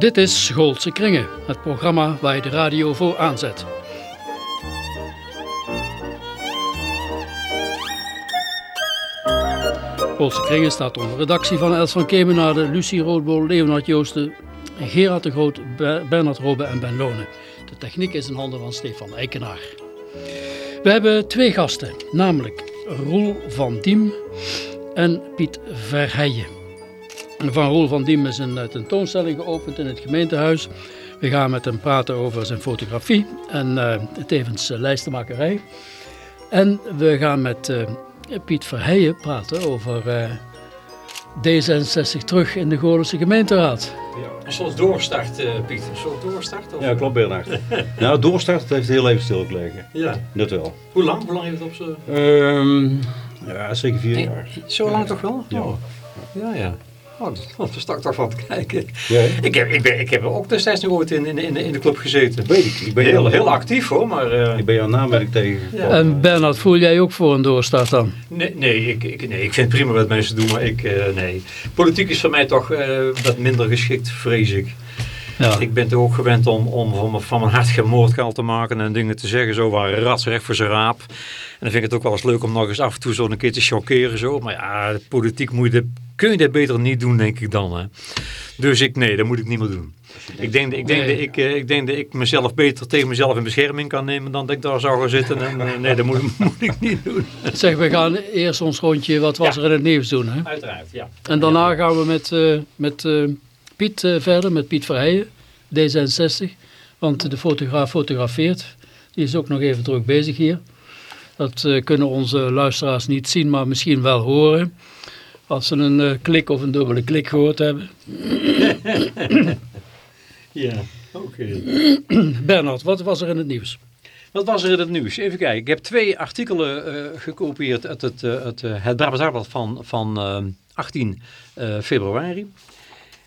Dit is Schoolse Kringen, het programma waar je de radio voor aanzet. Schoolse Kringen staat onder redactie van Els van Kemenade, Lucie Roodbol, Leonard Joosten, Gerard de Groot, Bernard Robbe en Ben Lonen. De techniek is in handen van Stefan Eikenaar. We hebben twee gasten, namelijk Roel van Diem en Piet Verheijen. Van Roel van Diem is een tentoonstelling geopend in het gemeentehuis. We gaan met hem praten over zijn fotografie en uh, tevens uh, lijstenmakerij. En we gaan met uh, Piet Verheijen praten over D66 terug in de Goorlense gemeenteraad. Ja, een soort doorstart, Piet. Een soort doorstart? Of? Ja, klopt, Bernard. nou, doorstart heeft heel even stilgelegen. Ja. Dat wel. Hoe lang? Hoe lang heeft het op zo? Um, ja, zeker vier jaar. Zo lang toch wel? Ja. Oh. Ja, ja. Oh, dat was toch van te kijken. Ja, ik, heb, ik, ben, ik heb ook destijds nog ooit in, in, in, de, in de club gezeten. Weet ik. ik ben heel, heel actief hoor, maar... Uh, ik ben jouw naam ben ik tegen. Ja. En Bernard, voel jij ook voor een doorstart dan? Nee, nee, ik, ik, nee ik vind het prima wat mensen doen, maar ik, uh, nee. Politiek is voor mij toch uh, wat minder geschikt, vrees ik. Ja. Ik ben toch ook gewend om, om van, van mijn hart geen moordkuil te maken en dingen te zeggen zo waar rats recht voor zijn raap. En dan vind ik het ook wel eens leuk om nog eens af en toe zo een keer te chockeren zo. Maar ja, de politiek moet je, kun je dat beter niet doen denk ik dan. Hè. Dus ik, nee, dat moet ik niet meer doen. Ik denk, ik, denk dat ik, ik denk dat ik mezelf beter tegen mezelf in bescherming kan nemen dan dat ik daar zou gaan zitten. En, nee, dat moet, moet ik niet doen. Zeg, we gaan eerst ons rondje wat was ja. er in het nieuws doen. Hè? Uiteraard, ja. En daarna gaan we met, uh, met uh, Piet uh, verder, met Piet Verheijen. D66, want de fotograaf fotografeert. Die is ook nog even druk bezig hier. Dat kunnen onze luisteraars niet zien, maar misschien wel horen. Als ze een uh, klik of een dubbele klik gehoord hebben. ja, oké. Okay. Bernard, wat was er in het nieuws? Wat was er in het nieuws? Even kijken. Ik heb twee artikelen uh, gekopieerd uit het, het, het Brabants Dagblad van, van 18 februari.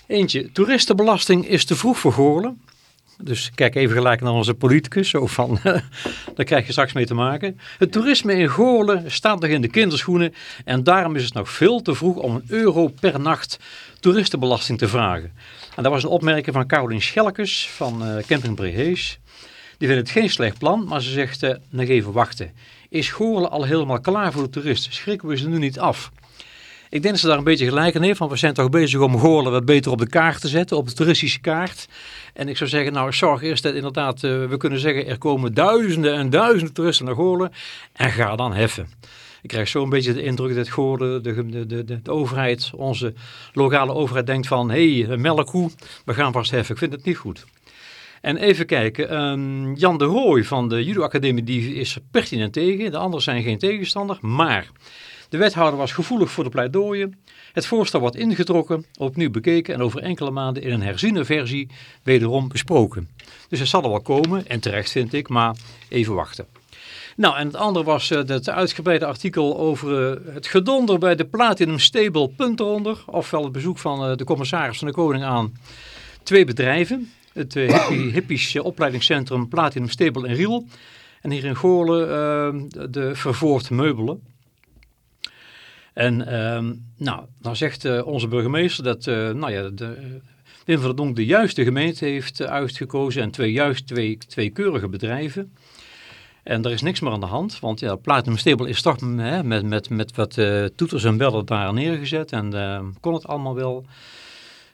Eentje, toeristenbelasting is te vroeg voor Goorlen. Dus kijk even gelijk naar onze politicus. Zo van, daar krijg je straks mee te maken. Het toerisme in Goorlen staat nog in de kinderschoenen. En daarom is het nog veel te vroeg om een euro per nacht toeristenbelasting te vragen. En dat was een opmerking van Caroline Schelkes van uh, Camping Brehees. Die vindt het geen slecht plan, maar ze zegt uh, nog even wachten. Is Goorlen al helemaal klaar voor de toerist? Schrikken we ze nu niet af? Ik denk dat ze daar een beetje gelijk in heeft, want we zijn toch bezig om Goorlen wat beter op de kaart te zetten, op de toeristische kaart. En ik zou zeggen, nou zorg eerst dat inderdaad, uh, we kunnen zeggen, er komen duizenden en duizenden toeristen naar Goorlen en ga dan heffen. Ik krijg zo een beetje de indruk dat de, de, de, de, overheid, onze lokale overheid denkt van, hé, hey, melkkoe, we gaan vast heffen. Ik vind het niet goed. En even kijken, um, Jan de Rooij van de Judo Academie die is er pertinent tegen, de anderen zijn geen tegenstander, maar... De wethouder was gevoelig voor de pleidooien. Het voorstel wordt ingetrokken, opnieuw bekeken en over enkele maanden in een herziene versie wederom besproken. Dus het zal er wel komen, en terecht vind ik, maar even wachten. Nou, en het andere was uh, het uitgebreide artikel over uh, het gedonder bij de Platinum Stable punt eronder. Ofwel het bezoek van uh, de commissaris van de Koning aan twee bedrijven. Het hippie, hippisch opleidingscentrum Platinum Stable in Riel. En hier in Goorlen de, de Vervoort Meubelen. En um, nou, dan zegt uh, onze burgemeester dat uh, nou ja, de, uh, Wim van der Donk de juiste gemeente heeft uitgekozen en twee, juist twee, twee keurige bedrijven. En er is niks meer aan de hand, want ja, Platinum Stable is toch hè, met, met, met wat toeters en bellen daar neergezet en ehm, kon het allemaal wel.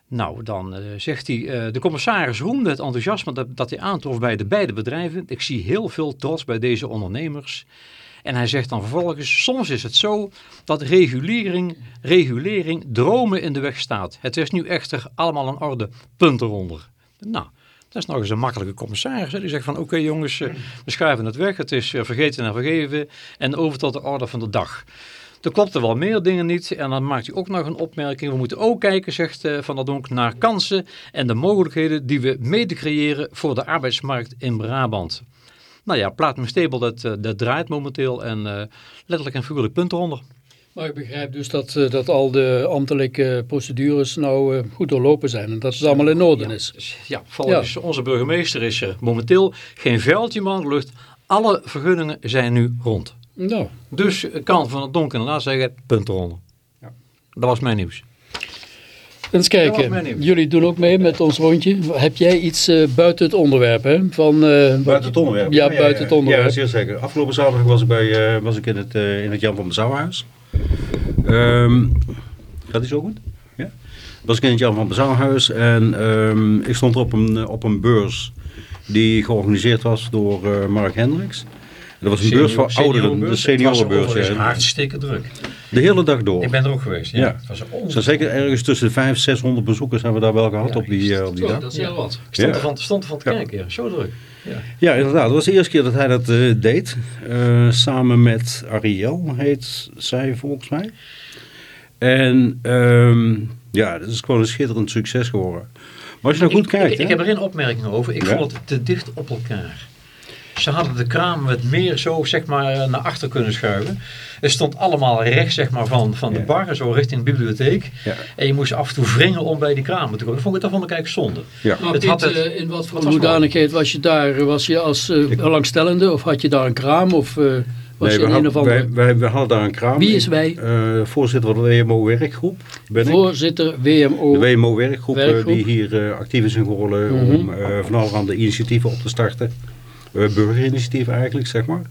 Nou, dan zegt hij, de commissaris roemde het enthousiasme dat, dat hij aantrof bij de beide bedrijven. Ik zie heel veel trots bij deze ondernemers. En hij zegt dan vervolgens, soms is het zo dat regulering, regulering dromen in de weg staat. Het is nu echter allemaal een orde, punt eronder. Nou, dat is nog eens een makkelijke commissaris. Hè? Die zegt van oké jongens, we schuiven het weg. Het is vergeten en vergeven en over tot de orde van de dag. Er klopten wel meer dingen niet en dan maakt hij ook nog een opmerking. We moeten ook kijken, zegt Van der Donk, naar kansen en de mogelijkheden die we mede creëren voor de arbeidsmarkt in Brabant. Nou ja, Platinum Stable, dat, dat draait momenteel en uh, letterlijk en figuurlijk punt eronder. Maar ik begrijp dus dat, dat al de ambtelijke procedures nou goed doorlopen zijn en dat het allemaal in orde ja, is. Ja, volgens ja. onze burgemeester is er momenteel geen vuiltje de lucht. Alle vergunningen zijn nu rond. Nou. Dus kan Van het Donk inderdaad zeggen, punt eronder. Ja. Dat was mijn nieuws. Eens kijken, mijn nieuws. jullie doen ook mee met ons rondje. Heb jij iets eh, buiten het onderwerp, hè? Van, eh, Buiten het onderwerp. Ja, buiten het onderwerp. Ja, zeer zeker. Afgelopen zaterdag was ik, bij, eh, was ik in, het, eh, in het Jan van Bezouwhuis. Ehm gaat die zo goed? Ja. Was ik in het Jan van Bezouwhuis en ehm, ik stond op een, op een beurs die georganiseerd was door eh, Mark Hendricks. Dat was een beurs voor ouderen, de seniorenbeurs. Het was Ja. hartstikke druk. De hele dag door. Ik ben er ook geweest. Ja. Ja. Het was Er zijn zeker ergens tussen de 500 en 600 bezoekers hebben we daar wel gehad Ja, op die, eh, op die dag. dat is heel wat. Ik stond Ja. ervan, stond ervan te Ja. kijken. Ja. Zo druk. Ja. Ja, inderdaad. Dat was de eerste keer dat hij dat eh, deed. Eh, samen met Ariel heet zij volgens mij. En ehm, ja, dat is gewoon een schitterend succes geworden. Maar als je nou goed ik, kijkt... Ik, ik heb er een opmerking over. Ik Ja. vond het te dicht op elkaar. Ze hadden de kraam wat meer zo zeg maar naar achter kunnen schuiven. Het stond allemaal rechts zeg maar van, van de Ja. bar, zo richting de bibliotheek. Ja. En je moest af en toe wringen om bij die kramen te komen. Dat vond ik, dat vond ik eigenlijk zonde. Ja. Maar Het Piet, had het- eh, in wat voor hoedanigheid was je daar? Was je als eh, belangstellende of had je daar een kraam? Of eh, was Nee, je we, een andere wij, wij, wij hadden daar een kraam. Wie is wij? Eh, voorzitter van de WMO werkgroep ben ik. voorzitter WMO? De WMO werkgroep, eh, Werkgroep. die hier eh, actief is in Goorlen Mhm. om eh, van allerhande initiatieven op te starten. Eh, burgerinitiatieven eigenlijk, zeg maar.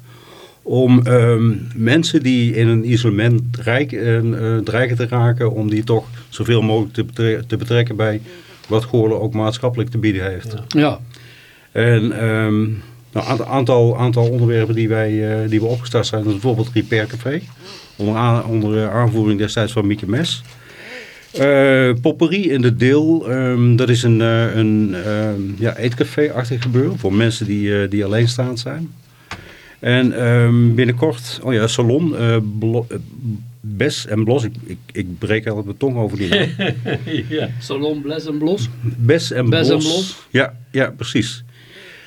Om ehm, mensen die in een isolement rijk, eh, eh, dreigen te raken, om die toch zoveel mogelijk te, betre- te betrekken bij wat Goorlen ook maatschappelijk te bieden heeft. Ja. Ja, En nou, een aantal, aantal onderwerpen die, wij, die we opgestart zijn, is bijvoorbeeld Repair Café. Onder, aan- onder aanvoering destijds van Mieke Mes. Eh Popperie in de Deel, ehm, dat is een, eh, een ehm, ja, eetcafé-achtig gebeuren voor mensen die, eh, die alleenstaand zijn. En ehm, binnenkort, oh ja, salon, Blo- Bes en Blos, ik, ik, ik breek altijd mijn tong over die naam. ja. Salon Bles en Blos. Bes en Bes en Blos. Blos. Ja, ja, precies.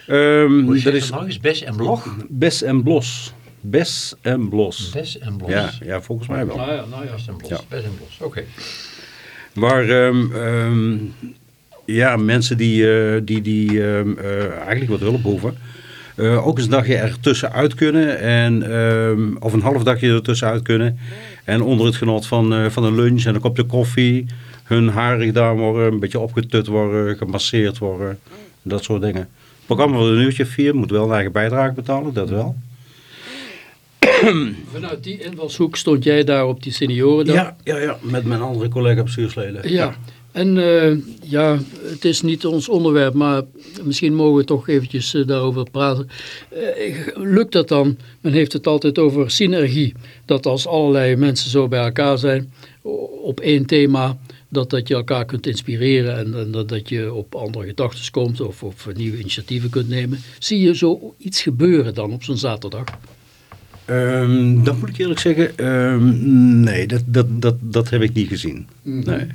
Ehm, Hoe dat is is eens Bes en Blog? Bes en Blos. Bes en Blos. Bes en Blos. Ja, ja, volgens mij wel. Nou ja, nou ja. Bes en Blos. Ja. Bes en Blos. Oké. Maar ehm, ehm, ja, mensen die, eh, die, die ehm, eh, eigenlijk wat hulp hoeven. eh, ook eens een dagje ertussenuit kunnen. En, of een half dagje ertussenuit kunnen. En onder het genot van, van een lunch en een kopje koffie. Hun haar gedaan worden. Een beetje opgetut worden. Gemasseerd worden. Dat soort dingen. Het programma van een uurtje vier. Moet wel een eigen bijdrage betalen. Dat wel. Vanuit die invalshoek stond jij daar op die seniorendag. Ja, ja, ja, met mijn andere collega bestuursleden. Ja, en eh, ja, het is niet ons onderwerp, maar misschien mogen we toch eventjes eh, daarover praten. Eh, lukt dat dan? Men heeft het altijd over synergie. Dat als allerlei mensen zo bij elkaar zijn op één thema, dat, dat je elkaar kunt inspireren en, en dat, dat je op andere gedachten komt of, of nieuwe initiatieven kunt nemen. Zie je zo iets gebeuren dan op zo'n zaterdag? Ehm, dat moet ik eerlijk zeggen. ehm, nee, dat, dat, dat, dat heb ik niet gezien. Nee.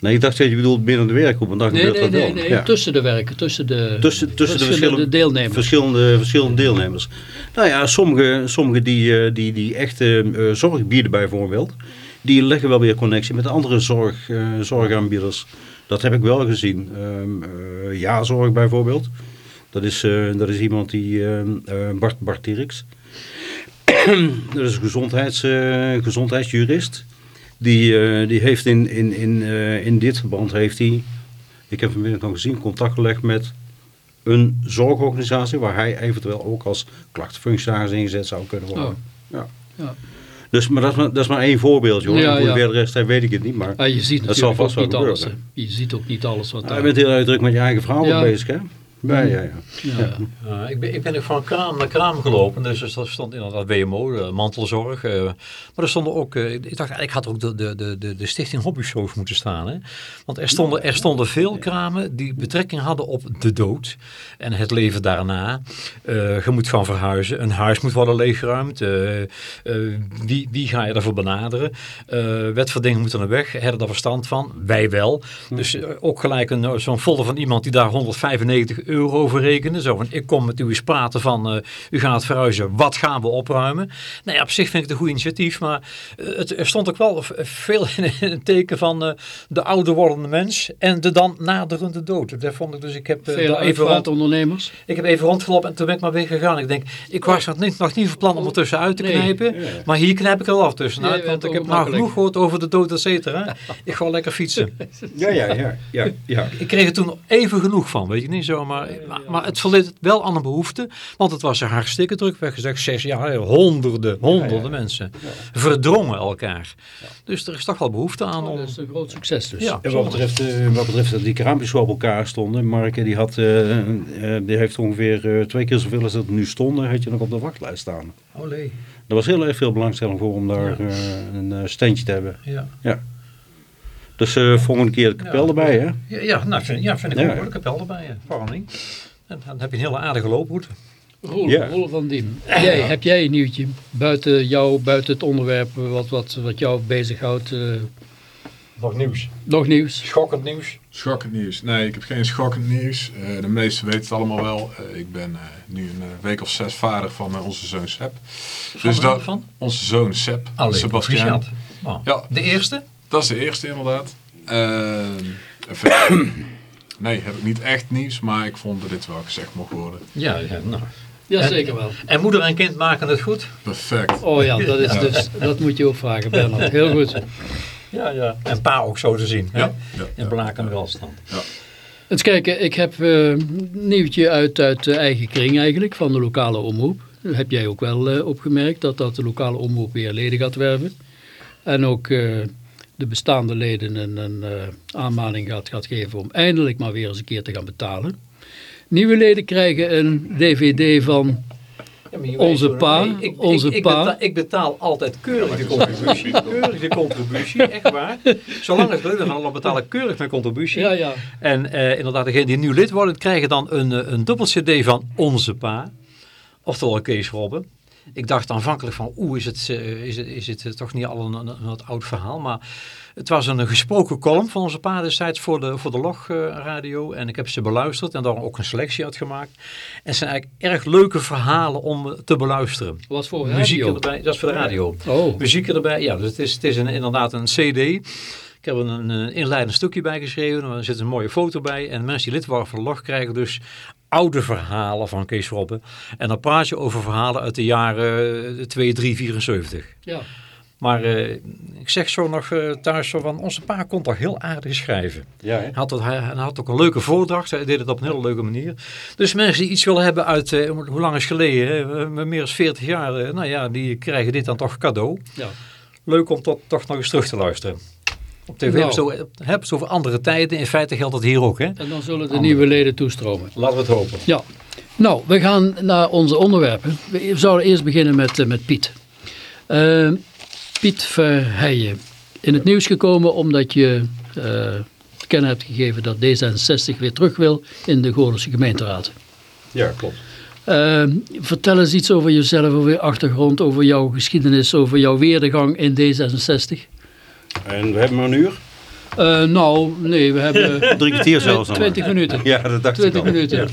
Nee, ik dacht dat je bedoelt binnen de werkgroep, want dan Nee, gebeurt nee, dat nee, wel. nee. Ja. tussen de werken, tussen de, Tussen, tussen de verschillende deelnemers. Verschillende, verschillende deelnemers. Nou ja, sommige, sommige die, eh, die, die echt eh, eh, zorg bieden bijvoorbeeld, die leggen wel weer connectie met andere zorg, eh, zorgaanbieders. Dat heb ik wel gezien. Ehm eh, ja-zorg bijvoorbeeld. Dat is, dat is iemand die, Bart, Bart Dirks. Dat is een gezondheids, eh, gezondheidsjurist. Die, eh, die heeft in, in, in, eh, in dit verband, heeft hij, ik heb vanmiddag nog gezien, contact gelegd met een zorgorganisatie waar hij eventueel ook als klachtenfunctionaris ingezet zou kunnen worden. Oh. Ja. Ja. Dus, maar dat is maar, dat is maar één voorbeeld, joh. Ja, ja. de rest weet ik het niet, maar Ah, je ziet Dat zal vast wel niet alles. gebeuren. hè. Je ziet ook niet alles wat je daar... bent heel erg druk met je eigen verhaal Ja. bezig, hè? Ja, ja, ja. ja. Ja, ik, ben, ik ben ook van kraam naar kraam gelopen. Dus er stond inderdaad WMO, de mantelzorg. eh, maar er stonden ook, eh, ik dacht eigenlijk had ook de, de, de, de, stichting Hobbyshows moeten staan. Hè? Want er stonden, er stonden veel kramen die betrekking hadden op de dood. En het leven daarna. Eh, je moet gaan verhuizen. Een huis moet worden leeggeruimd. eh, eh, wie, wie ga je daarvoor benaderen? Eh wetverdeling moet er naar weg. Hebben daar verstand van? Wij wel. Dus eh, ook gelijk een, zo'n folder van iemand die daar 195 euro euro over rekenen. Zo van, ik kom met u eens praten van, eh, u gaat verhuizen, wat gaan we opruimen? Nou ja, op zich vind ik het een goed initiatief, maar eh, het, er stond ook wel veel in het teken van eh, de ouder wordende mens en de dan naderende dood. Dat vond ik dus, ik heb, eh, daar even rond, uitvaartondernemers. ik heb even rondgelopen en toen ben ik maar weer gegaan. Ik denk, ik was nog niet, nog niet van plan om er tussenuit te Nee. knijpen, maar hier knijp ik er wel af tussenuit, Nee, want ik heb nou genoeg gehoord over de dood, et cetera. Ik ga lekker fietsen. Ja, ja, ja. ja, ja. Ik kreeg er toen even genoeg van, weet je niet zo, maar, maar, maar het voldeed wel aan een behoefte, want het was er hartstikke druk, werd gezegd, zes jaar, honderden, honderden mensen verdrongen elkaar. Dus er is toch wel behoefte aan Oh, om... dat is een groot succes dus. Ja. En wat betreft, eh, wat betreft dat die kraampjes op elkaar stonden, Mark, die, had, eh, eh, die heeft ongeveer eh, twee keer zoveel als dat er nu stonden, had je nog op de wachtlijst staan. Olé, Er was heel erg veel belangstelling voor om daar eh, een standje te hebben. ja. Dus eh volgende keer de kapel Ja. erbij, hè? Ja, ja, nou, vind, ja, vind ik ook heb wel erbij, waarom niet? En dan heb je een hele aardige looproute. Roel, Ja. Roel van Diem. Jij, heb jij een nieuwtje buiten jou, buiten het onderwerp wat, wat, wat jou bezighoudt? eh Nog nieuws. nog nieuws? Schokkend nieuws. Schokkend nieuws. Nee, ik heb geen schokkend nieuws. Eh, de meesten weten het allemaal wel. Ik ben eh, nu een week of zes vader van onze zoon Seb. Dus dat, van? onze zoon Seb, Allee, Sebastian. Oh, Ja. De eerste? Dat is de eerste inderdaad. Eh, verder- nee, heb ik niet echt nieuws, maar ik vond dat dit wel gezegd mocht worden. Ja, ja nou. Ja, En- zeker wel. En moeder en kind maken het goed? Perfect. Oh ja, dat, is dus, dat moet je ook vragen, Bernard. Heel goed. Ja, ja. En pa ook zo te zien. hè? Ja, ja, In ja. blakende welstand. Eens kijken, ik heb eh, een nieuwtje uit, uit de eigen kring eigenlijk, van de lokale omroep. Heb jij ook wel eh, opgemerkt, dat, dat de lokale omroep weer leden gaat werven. En ook eh, de bestaande leden een, een eh, aanmaning gaat, gaat geven om eindelijk maar weer eens een keer te gaan betalen. Nieuwe leden krijgen een dvd van Ja, Onze pa, nee, ik, onze ik, ik pa. Betaal, ik betaal altijd keurig de contributie. keurig de contributie, echt waar. Zolang het leden van betaal ik keurig mijn contributie. Ja, ja. En eh, inderdaad, degene die nieuw lid worden, krijgen dan een, een dubbel cd van Onze Pa. Oftewel Kees Robben. Ik dacht aanvankelijk van, oeh, is het, eh, is het, is het eh, toch niet al een, een, een wat oud verhaal. Maar het was een gesproken column van Onze Pa destijds voor de, voor de Log eh, radio. En ik heb ze beluisterd en daar ook een selectie uit gemaakt. En het zijn eigenlijk erg leuke verhalen om te beluisteren. Wat voor Muziek erbij, dat is voor de radio. Oh, Muziek erbij, ja, dus het is, het is een, inderdaad een cd. Ik heb er een, een inleidend stukje bij geschreven, er zit een mooie foto bij. En mensen die lid worden van de log krijgen dus oude verhalen van Kees Robben. En dan praat je over verhalen uit de jaren eh, 2, 3, 74. ja. Maar eh, ik zeg zo nog eh, thuis zo van, onze pa kon toch heel aardig schrijven. Ja? Hij had, hij, hij had ook een leuke voordracht. Hij deed het op een hele leuke manier. Dus mensen die iets willen hebben uit, eh, hoe lang is geleden? Hè? Meer dan 40 jaar. nou ja, die krijgen dit dan toch cadeau. ja. Leuk om tot, toch nog eens terug te luisteren. Op tv Nou. hebben ze het hebben ze over andere tijden. In feite geldt dat hier ook. Hè? En dan zullen de nieuwe leden toestromen. Laten we het hopen. Ja, nou, we gaan naar onze onderwerpen. We zouden eerst beginnen met, eh, met Piet. Eh, Piet Verheijen. In het nieuws gekomen omdat je eh, te kennen hebt gegeven dat D66 weer terug wil in de Goorlense gemeenteraad. Ja, klopt. Eh, vertel eens iets over jezelf, over je achtergrond, over jouw geschiedenis, over jouw weerdegang in D66. En we hebben maar een uur. Eh, nou, nee, we hebben Drie kwartier zelfs. nog maar. 20 minuten. Ja, dat dacht 20 ik al. minuten.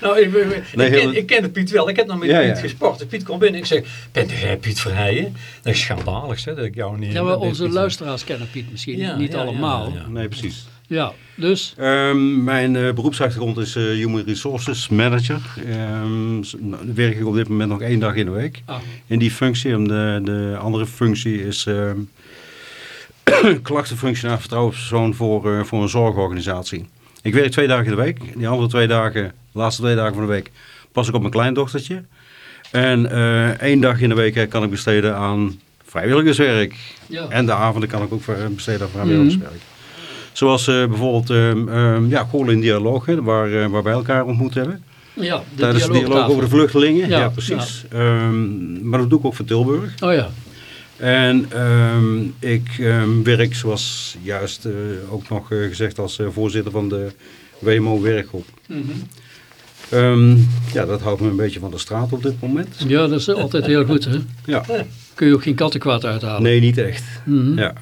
Nou, ik, ik, ik ken, ik Piet wel. Ik heb nog met Ja, Piet ja. gesport. Piet kwam binnen. Ik zeg, ben jij Piet Verheijen? Dat is schandalig, hè, dat ik jou niet... Ja, maar onze Piet- luisteraars kennen Piet misschien Ja, niet ja, ja, allemaal. ja, ja. Nee, precies. Ja, dus Ehm, mijn eh, beroepsachtergrond is eh, Human Resources Manager. Ehm, nou, werk ik op dit moment nog één dag in de week Ah. in die functie. En de, de andere functie is ehm klachtenfunctie naar vertrouwenspersoon voor, eh, voor een zorgorganisatie. Ik werk twee dagen in de week. Die andere twee dagen, de laatste twee dagen van de week, pas ik op mijn kleindochtertje. En eh, één dag in de week eh, kan ik besteden aan vrijwilligerswerk. ja. En de avonden kan ik ook ver- besteden aan vrijwilligerswerk. Zoals eh, bijvoorbeeld ehm, ja, in dialoog, hè, waar, eh, waar wij elkaar ontmoet hebben. ja, de Tijdens de dialoog over de vluchtelingen. Ja, Ja, precies. Ehm, maar dat doe ik ook voor Tilburg. Oh ja, En ehm, ik ehm, werk, zoals juist eh, ook nog eh, gezegd, als eh, voorzitter van de WMO werkgroep. Mhm. Ehm, ja, dat houdt me een beetje van de straat op dit moment. ja, dat is altijd heel goed. Hè? Ja, Kun je ook geen kattenkwaad uithalen. nee, niet echt. Mhm. Ja.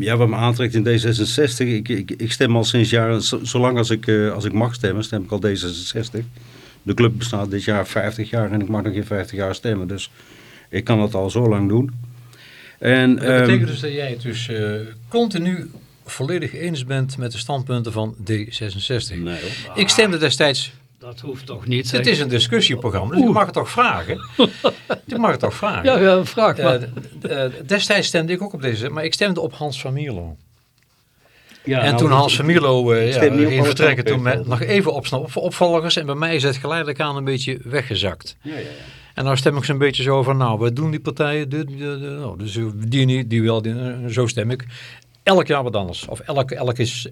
Ja, wat me aantrekt in D66, ik, ik, ik stem al sinds jaren, zo- zolang als ik, als ik mag stemmen, stem ik al D66. De club bestaat dit jaar 50 jaar en ik mag nog in 50 jaar stemmen, dus ik kan dat al zo lang doen. En, Dat ehm, betekent dus dat jij het dus eh, continu volledig eens bent met de standpunten van D66. nee. Ik stemde destijds, Dat hoeft toch niet, het is een discussieprogramma, dus ik mag het toch vragen? ik mag het toch vragen? Ja, ja, vraag maar. Eh, eh, destijds stemde ik ook op deze, maar ik stemde op Hans van Mierlo. Ja, en nou, toen Hans van Mierlo eh, ja, alle vertrekken, toen met, nog even op zijn op, opvolgers en bij mij is het geleidelijk aan een beetje weggezakt. Ja, ja, ja. En nou stem ik zo'n beetje zo van, nou, wat doen die partijen? Dit, dit, dit, nou, dus die niet, die wel, die, eh, zo stem ik. Elk jaar wat anders. Of elk, elk is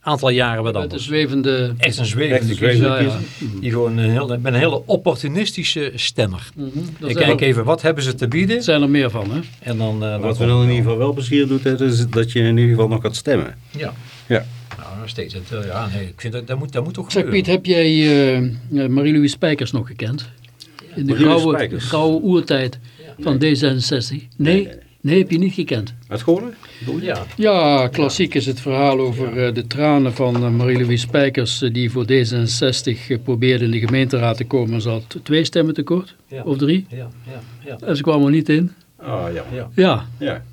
aantal jaren wat Met de anders. zwevende... Echt een zwevende Echt een zwevende Ja, ja. Die gewoon een heel, ik ben een hele opportunistische stemmer. Mhm. Ik kijk er- even, wat hebben ze te bieden? Er zijn er meer van, hè? En dan, eh, dan Wat we dan in ieder geval wel plezier doet, hè, is dat je in ieder geval nog gaat stemmen. Ja. Ja. Nou, nog steeds. Het, eh, ja, nee, ik vind dat, dat, moet, dat moet toch Zeg gebeuren. Piet, heb jij eh, eh, Marie-Louise Spijkers nog gekend? In de gouden, gouden oertijd van D66? Nee? Nee, heb je niet gekend. Uit bedoel je? Ja. Ja, klassiek is het verhaal over eh, de tranen van eh, Marie-Louise Spijkers... eh, die voor D66 eh, probeerde in de gemeenteraad te komen. Ze had twee stemmen tekort, Ja. of drie. Ja, ja, ja. En ze kwam er niet in. Ah, ja. ja. Ja, Ja.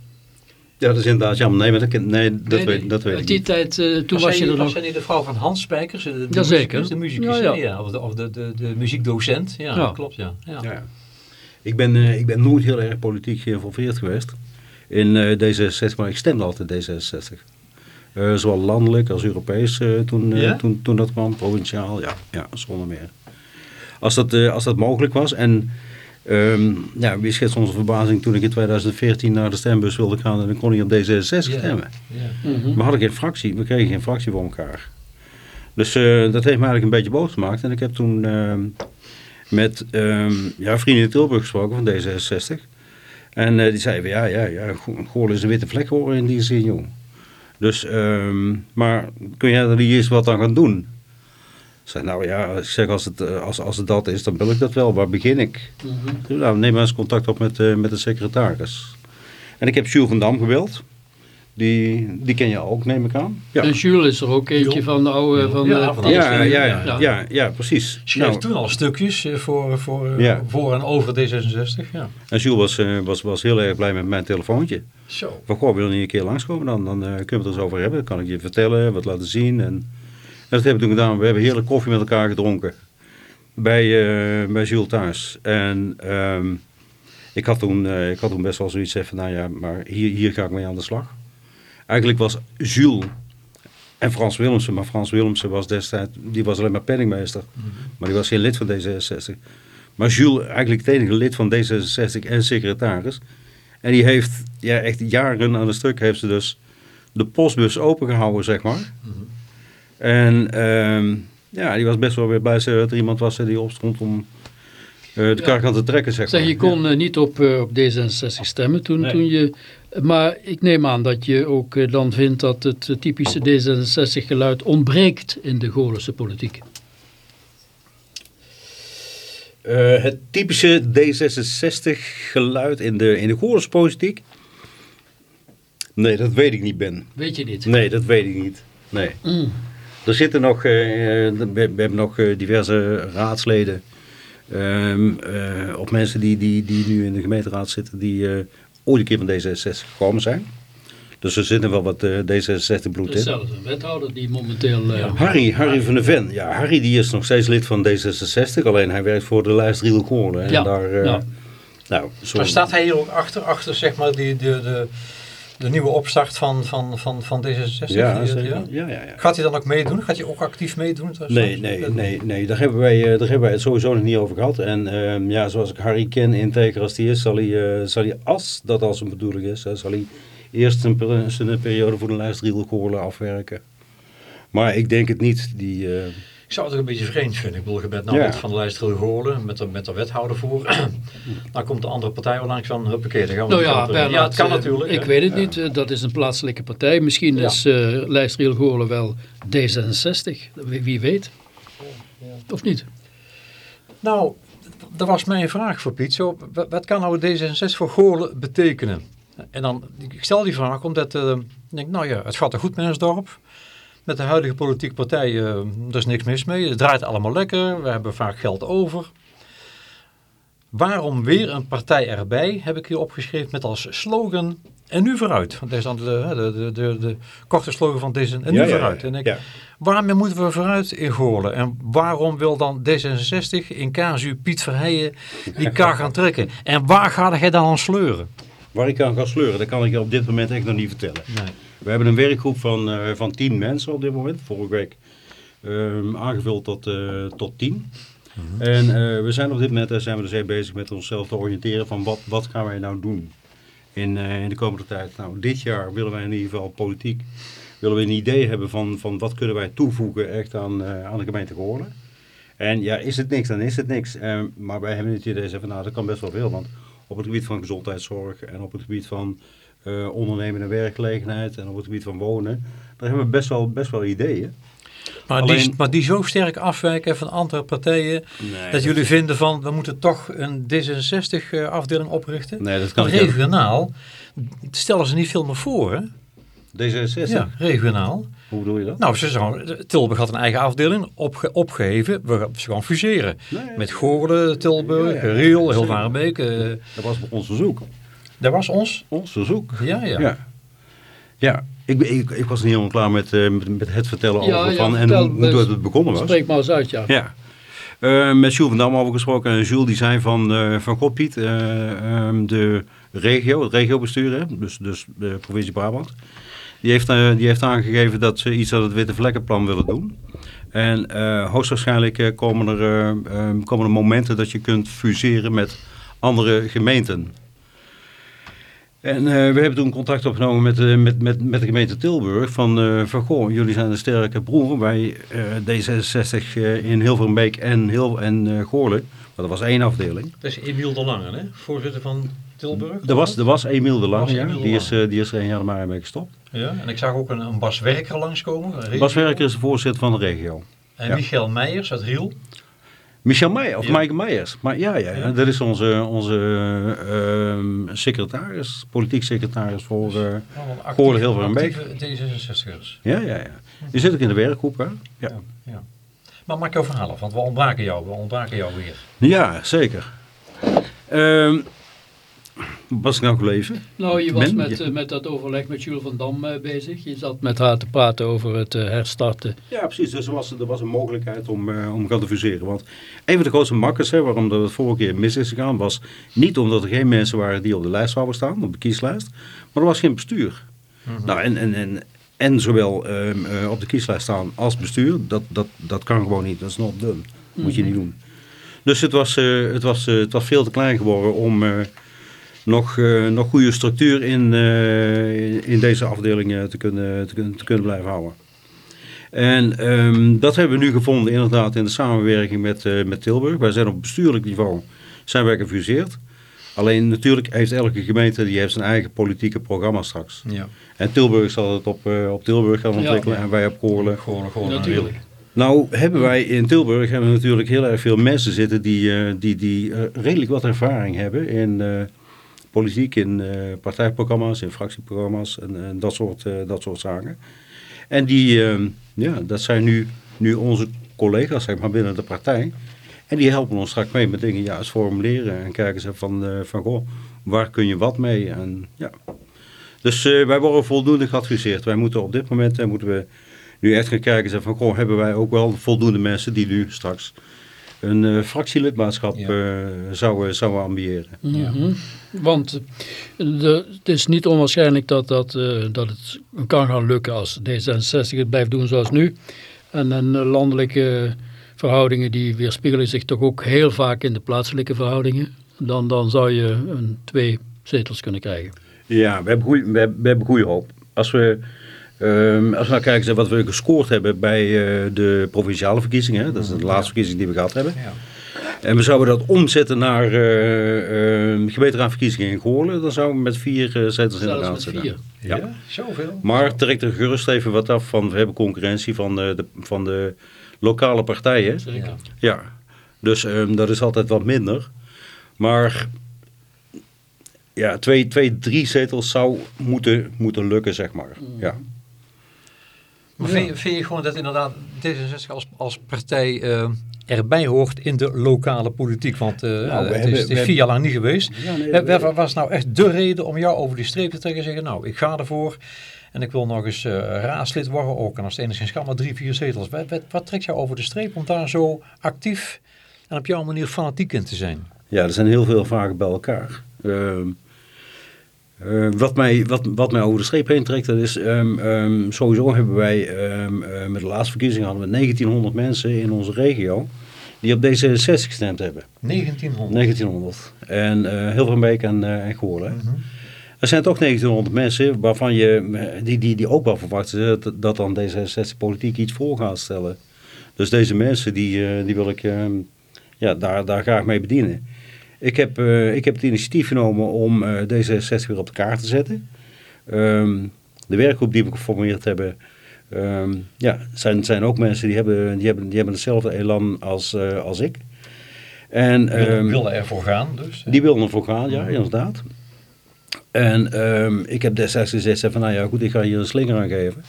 Ja, dat is inderdaad jammer. Nee, maar dat, nee, dat, Nee, weet, dat weet ik die niet. tijd, eh, toen was, je er nog... zij niet de vrouw van Hans Spijkers? De, de Jazeker. De muzikus, Ja, ja, ja. Of, de, of de, de, de muziekdocent. Ja, Ja. klopt, ja. ja. Ja. Ik, ben, eh, ik ben nooit heel erg politiek geïnvolveerd geweest in eh, D66, maar ik stemde altijd D66. Eh, zowel landelijk als Europees eh, toen, eh, Ja? toen, toen dat kwam, provinciaal, ja, ja zonder meer. Als dat, eh, als dat mogelijk was en ehm ja, wie schetst onze verbazing toen ik in 2014 naar de stembus wilde gaan en dan kon ik op D66 stemmen. Ja. Mhm. We hadden geen fractie, we kregen geen fractie voor elkaar. Dus eh, dat heeft me eigenlijk een beetje boos gemaakt. En ik heb toen ehm, met ehm, ja, vrienden in Tilburg gesproken van D66. En eh, die zeiden, ja, ja, ja, Go- Goorlen is een witte vlek geworden in die zin, joh. Dus, ehm, maar kun jij er niet eens wat aan gaan doen? Ik zei, nou ja, ik zeg, als het, eh, als, als het dat is, dan wil ik dat wel. Waar begin ik? Mhm. Nou, neem maar eens contact op met, eh, met de secretaris. En ik heb Jules van Dam gebeld. Die, die ken je ook, neem ik aan. Ja. En Jules is er ook eentje Jules. van de oude... Van Ja, de, van de- Ja, ja, ja, Ja. ja, precies. Schreef Nou, toen al stukjes eh, voor, voor, Ja. voor en over D66. Ja. en Jules was, eh, was, was heel erg blij met mijn telefoontje. Zo. Van, goh, wil je niet een keer langskomen? Dan, dan eh, kunnen we het er eens over hebben. Dan kan ik je vertellen, wat laten zien. En, en dat hebben we toen gedaan. We hebben heerlijk koffie met elkaar gedronken. Bij, eh, bij Jules thuis. En ehm, ik, had toen, eh, ik had toen best wel zoiets van, nou ja, maar hier, hier ga ik mee aan de slag. Eigenlijk was Jules en Frans Willemsen, maar Frans Willemsen was destijds, die was alleen maar penningmeester. Maar die was geen lid van D66. Maar Jules, eigenlijk het enige lid van D66 en secretaris. En die heeft ja, echt jaren aan een stuk heeft ze dus de postbus opengehouden, zeg maar. En ehm, ja, die was best wel weer blij dat er iemand was die opstond om eh, de kar aan te trekken, zeg maar. Zeg, je kon eh, niet op, eh, op D66 stemmen toen, Nee. toen je... Maar ik neem aan dat je ook dan vindt dat het typische D66 geluid ontbreekt in de Goorlense politiek. Eh, het typische D66 geluid in de, in de Goorlense politiek? Nee, dat weet ik niet, Ben. Weet je niet? Nee, dat weet ik niet. Nee. Mm. Er zitten nog, eh, eh, we, we hebben nog eh, diverse raadsleden. ehm, eh, of mensen die, die, die nu in de gemeenteraad zitten, die eh, ooit een keer van D66 gekomen zijn. Dus er zitten wel wat eh, D66 bloed in. Dezelfde wethouder die momenteel... eh, Harry, Harry van der Ven. Ja, Harry die is nog steeds lid van D66, alleen hij werkt voor de lijst. En Ja, daar, eh, ja. Nou, zo, Maar staat hij hier ook achter, achter zeg maar die, de, de, de nieuwe opstart van, van, van, van D66? ja, Die- ja? ja, ja, ja. Gaat hij dan ook meedoen? Gaat hij ook actief meedoen? Nee, nee, nee, nee. Daar hebben wij, eh, daar hebben wij het sowieso nog niet over gehad. En ehm, ja, zoals ik Harry ken, integer als die is, zal hij, eh, zal hij als dat als een bedoeling is, hè, zal hij eerst een, periode voor de lijst afwerken. Maar ik denk het niet. Die, eh, Ik zou het ook een beetje vreemd vinden. Ik bedoel, je bent nou Ja. lid van de lijst Goorlen met de, met de wethouder voor. dan komt de andere partij wel langs van, huppakee, dan gaan we Nou ja. Bernard, ja, het kan eh, natuurlijk. Ik hè. weet het niet, eh, dat is een plaatselijke partij. Misschien Ja. is uh, Lijstriel Goorlen wel D66, wie, wie weet. Of niet? Nou, dat was mijn vraag voor Piet. Zo, wat, kan nou D66 voor Goorlen betekenen? En dan, ik stel die vraag omdat eh, ik denk, nou ja, het gaat er goed met ons dorp. Met de huidige politieke partij, eh, er is niks mis mee. Het draait allemaal lekker, we hebben vaak geld over. Waarom weer een partij erbij, heb ik hier opgeschreven met als slogan en nu vooruit. Want dat is dan de, de, de, de, de korte slogan van deze en nu Ja, vooruit. En ik, ja. Waarmee moeten we vooruit in Goorlen? En waarom wil dan D66 in casu Piet Verheijen die kar gaan trekken? En waar gaat hij dan aan sleuren? Waar ik aan ga sleuren, dat kan ik je op dit moment echt nog niet vertellen. Nee. We hebben een werkgroep van, eh, van tien mensen op dit moment. Vorige week ehm, aangevuld tot, eh, tot tien. En eh, we zijn op dit moment zijn we dus bezig met onszelf te oriënteren van wat, wat gaan wij nou doen in, in de komende tijd. Nou, dit jaar willen wij in ieder geval politiek, willen we een idee hebben van, van wat kunnen wij toevoegen echt aan, aan de gemeente Goorlen. En ja, is het niks, dan is het niks. Eh, maar wij hebben het idee van, nou, dat kan best wel veel. Want op het gebied van gezondheidszorg en op het gebied van eh, ondernemen en werkgelegenheid en op het gebied van wonen, daar hebben we best wel, best wel ideeën. Maar, die, maar die zo sterk afwijken van andere partijen, dat jullie vinden van we moeten toch een D66-afdeling oprichten. Nee, dat kan niet. regionaal stellen ze niet veel meer voor, hè? D66? Ja, regionaal. Hoe bedoel je dat? Nou, ze zouden, Tilburg had een eigen afdeling opge, opgegeven. We gaan, ze gaan fuseren. Nee. Met Goorlen, Tilburg, Ja, ja, Riel, zeker. Hilvarenbeek. eh Dat was ons verzoek. Dat was ons. Ons verzoek. Ja, ja. Ja, ja. Ik, ik, ik was niet helemaal klaar met, eh, met, met het vertellen Ja, over ja, van en hoe, hoe dus- het begonnen was. Spreek maar eens uit, ja. Ja. Eh, met Jules van Dam over gesproken. En Jules die zei van, eh van God Piet, eh, ehm, de regio, het regiobestuur, hè, dus, dus de provincie Brabant. Die heeft, eh, die heeft aangegeven dat ze iets aan het witte vlekkenplan willen doen. En eh, hoogstwaarschijnlijk komen, er, eh, eh, komen er momenten dat je kunt fuseren met andere gemeenten. En eh, we hebben toen contact opgenomen met, eh, met, met, met de gemeente Tilburg. Van, eh, van goh, jullie zijn een sterke broer. Eh, D66 eh, in Hilverenbeek en, Heel, en Goorlen. Maar dat was één afdeling. Dat is Emiel de Lange, hè? voorzitter van Tilburg. Er was, er was Emiel de Lange, ja. Die, is, die is er een januari mee gestopt. Ja, en ik zag ook een, een Bas Werker langskomen. een. Bas Werker is de voorzitter van de regio. En ja. Michael Meijers uit Riel. Michel Meijer, of Ja. Maaike Meijers. Maar ja, ja, Ja. dat is onze, onze ehm, secretaris, politiek secretaris voor... eh, Allemaal Goorlen, Hilverenbeek. actieve D66'ers. ja, ja, ja. Die zit ook in de werkgroep, hè? Ja, Ja. Maar maak jouw verhaal af, want we ontbraken jou, we ontbraken jou weer. ja zeker. Ehm was ik nou gebleven? Nou, je was Ben- met, ja. eh, met dat overleg met Jules van Dam eh, bezig. Je zat met haar te praten over het eh, herstarten. Ja, precies. Dus er was, er was een mogelijkheid om, eh, om gaan te fuseren. Want een van de grootste makkers, hè, waarom dat het vorige keer mis is gegaan, was niet omdat er geen mensen waren die op de lijst zouden staan, op de kieslijst, maar er was geen bestuur. Nou, en, en, en, en zowel ehm, eh, op de kieslijst staan als bestuur, dat, dat, dat kan gewoon niet. Dat is not done. Dat moet je niet doen. Dus het was, eh, het, was, het was veel te klein geworden om eh, nog, eh, nog goede structuur in, eh, in, deze afdeling eh, te, kunnen, te, kunnen, te kunnen blijven houden. En ehm, dat hebben we nu gevonden inderdaad in de samenwerking met, eh, met Tilburg. Wij zijn op bestuurlijk niveau zijn wij gefuseerd. Alleen natuurlijk heeft elke gemeente die heeft zijn eigen politieke programma straks. Ja, En Tilburg zal het op, op Tilburg gaan Ja. ontwikkelen en wij op Goorlen. gewoon, gewoon Natuurlijk. Nou hebben wij in Tilburg hebben we natuurlijk heel erg veel mensen zitten die, eh, die, die redelijk wat ervaring hebben in eh, politiek, in eh, partijprogramma's, in fractieprogramma's en, en dat, soort, eh, dat soort zaken. En die, eh, ja, dat zijn nu, nu onze collega's zeg maar, binnen de partij. En die helpen ons straks mee met dingen, ja, eens formuleren en kijken ze van, eh, van goh, waar kun je wat mee? En, ja. Dus wij worden voldoende geadviseerd. Wij moeten op dit moment eh, moeten we nu echt gaan kijken en van, goh, hebben wij ook wel voldoende mensen die nu straks een eh, fractielidmaatschap Ja. eh, zouden, zouden ambiëren. Mhm. Want eh, de, het is niet onwaarschijnlijk dat, dat, eh, dat het kan gaan lukken als D66 het blijft doen zoals nu. En, en eh, landelijke verhoudingen die weerspiegelen zich toch ook heel vaak in de plaatselijke verhoudingen. Dan, dan zou je een, twee zetels kunnen krijgen. Ja, we hebben goede hoop. Als we, ehm, als we nou kijken naar wat we gescoord hebben bij eh, de provinciale verkiezingen, hè, dat is de laatste verkiezing die we gehad hebben. Ja. En we zouden dat omzetten naar uh, uh, in Goorlen, dan zouden we met vier uh, zetels in de raad zitten. Ja, Ja. zoveel. Maar trekt er gerust even wat af van, we hebben concurrentie van de, de, van de lokale partijen. Zeker. Ja. Ja, dus ehm, dat is altijd wat minder. Maar ja, twee, twee, drie zetels zou moeten, moeten lukken, zeg maar. Ja. Maar vind, je, vind je gewoon dat inderdaad D66 als, als partij eh, erbij hoort in de lokale politiek? Want eh, Nou, het, hebben- is, het is vier jaar lang niet geweest. Ja, nee, Wa- we- wa- was nou echt de reden om jou over die streep te trekken en zeggen, nou, ik ga ervoor en ik wil nog eens eh, raadslid worden ook. En als het enigszins kan, maar drie, vier zetels. Wat, wat, wat trekt jou over de streep om daar zo actief en op jouw manier fanatiek in te zijn? Ja, er zijn heel veel vragen bij elkaar. Ehm, eh, wat, mij, wat, wat mij over de streep heen trekt, dat is ehm, ehm, sowieso hebben wij ehm, eh, met de laatste verkiezingen hadden we 1900 mensen in onze regio die op D66 gestemd hebben. 1900. 1900. En eh heel van Beek en, en. Mhm. Er zijn toch 1900 mensen waarvan je, die, die, die ook wel verwachten dat, dat dan D66 politiek iets voor gaat stellen. Dus deze mensen, die, die wil ik ja, daar, daar graag mee bedienen. Ik heb, eh, ik heb het initiatief genomen om eh, D66 weer op de kaart te zetten. Ehm, de werkgroep die we geformeerd hebben, ehm, ja, zijn, zijn ook mensen die hebben, die hebben, die hebben hetzelfde elan als, eh, als ik. En, Wil, ehm, wilde ervoor gaan dus. die wilden ervoor gaan, ja, inderdaad. En ehm, ik heb destijds gezegd van, nou ja, goed, ik ga hier een slinger aan geven.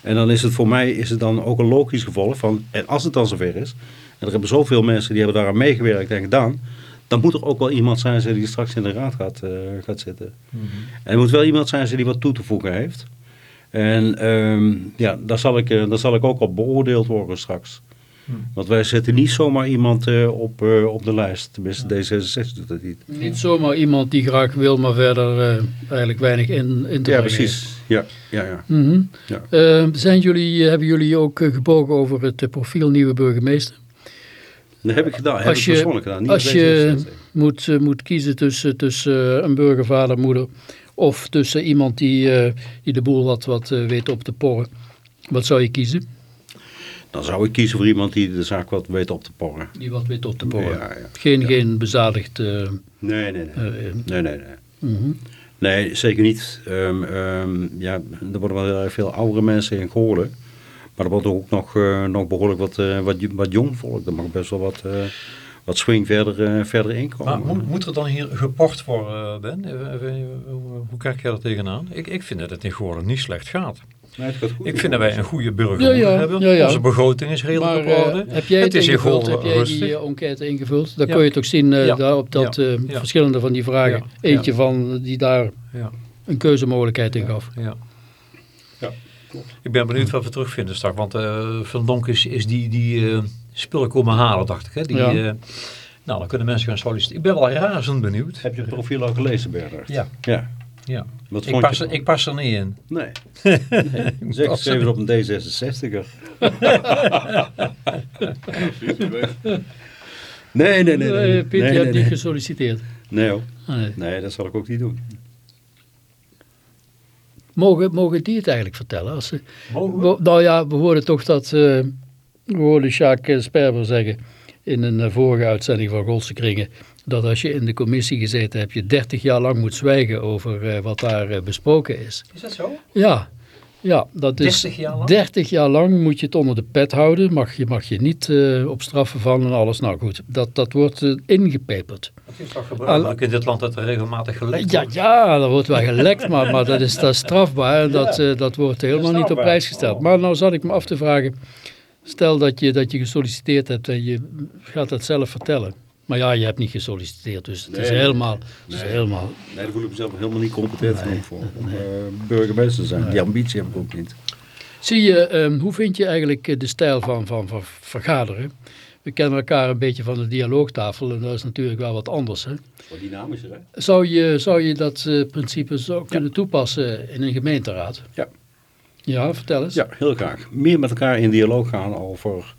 En dan is het voor mij is het dan ook een logisch gevolg van, en als het dan zover is, en er hebben zoveel mensen die hebben daaraan meegewerkt en gedaan, dan moet er ook wel iemand zijn die straks in de raad gaat, eh, gaat zitten. Mhm. En er moet wel iemand zijn die wat toe te voegen heeft. En ehm, ja, daar zal, ik, eh, daar zal ik ook op beoordeeld worden straks. Hmm. Want wij zetten niet zomaar iemand eh, op, eh, op de lijst. Tenminste, D66 doet dat niet. Niet zomaar iemand die graag wil, maar verder eh, eigenlijk weinig in, in te Ja, brengen precies. Ja, ja, ja. Mhm. Ja. Eh, zijn jullie, hebben jullie ook gebogen over het profiel nieuwe burgemeester? Dat heb ik gedaan. Heb Als ik je- persoonlijk gedaan. Niet als je- D66. Moet, eh, moet kiezen tussen, tussen eh, een burgervader, moeder of tussen iemand die, eh, die de boel wat, wat weet op te porren. Wat zou je kiezen? Dan zou ik kiezen voor iemand die de zaak wat weet op te porren. Die wat weet op te porren. Ja, ja. Geen, Ja. geen bezadigd... Nee, nee, nee. Nee, nee, nee. mhm. Nee, zeker niet. Ehm, ehm, ja, er worden wel heel veel oudere mensen in Goorlen. Maar er wordt ook nog, eh, nog behoorlijk wat, eh, wat, wat jong volk. Er mag best wel wat, eh, wat swing verder, eh, verder Maar inkomen. moet, moet er dan hier geport worden, Ben? Hoe- Hoe kijk jij daar tegenaan? Ik, ik vind dat het in Goorlen niet slecht gaat. Nee, het gaat goed. Ik vind dat wij een goede burger Ja, ja, hebben. ja, ja. Onze begroting is redelijk Maar op orde. heb jij het, Het is in ingevuld? Heb jij die enquête ingevuld? Dan Ja. kon je toch zien eh, Ja. daar op dat Ja. eh, Ja. verschillende van die vragen. Ja. Eentje Ja. van die daar Ja. een keuzemogelijkheid in gaf. Ja. Klopt. Ik ben benieuwd wat we terugvinden straks. Want eh, Van Donk is, is die, die eh, spullen komen halen, dacht ik. Hè? Die, Ja. eh, nou, dan kunnen mensen gaan solliciteren. Ik ben wel razend benieuwd. Heb je het profiel al gelezen, Bernard? Ja. ja. Ja. Wat Ik, vond pas, je? er- ik pas er niet in. Nee. Zeg geschreven op een D66er. Nee, nee, nee. nee, Nee, nee. Piet, nee, je hebt nee, niet nee. gesolliciteerd. Nee, hoor. Nee. nee, dat zal ik ook niet doen. Mogen, mogen die het eigenlijk vertellen? Als ze, we? Nou ja, we hoorden toch dat, eh, we hoorden Jacques Sperber zeggen in een eh, vorige uitzending van Golse Kringen, dat als je in de commissie gezeten hebt, je 30 jaar lang moet zwijgen over eh, wat daar besproken is. Is dat zo? Ja, ja, dat is 30 jaar lang? 30 jaar lang moet je het onder de pet houden, mag je, mag je niet eh, op straffen van en alles. Nou goed, dat, dat wordt eh, ingepeperd. Het is toch gebruikelijk in dit land dat er regelmatig gelekt Ja, wordt? ja, dat wordt wel gelekt, maar, maar dat, is, dat is strafbaar en dat, eh, dat wordt helemaal niet op prijs gesteld. Oh. Maar nou zat ik me af te vragen, stel dat je, dat je gesolliciteerd hebt en je gaat dat zelf vertellen. Maar ja, je hebt niet gesolliciteerd, dus het is Nee. helemaal, het is Nee. helemaal... Nee, daar voel ik mezelf helemaal niet competent genoeg voor. Om eh, burgemeester te zijn. Die ambitie heb ik ook niet. Zie je, ehm, hoe vind je eigenlijk eh, de stijl van, van, van vergaderen? We kennen elkaar een beetje van de dialoogtafel en dat is natuurlijk wel wat anders. Hè? Wat dynamischer, hè? Zou, je, zou je dat eh, principe zo kunnen toepassen in een gemeenteraad? Ja. Ja, vertel eens. Ja, heel graag. Meer met elkaar in dialoog gaan over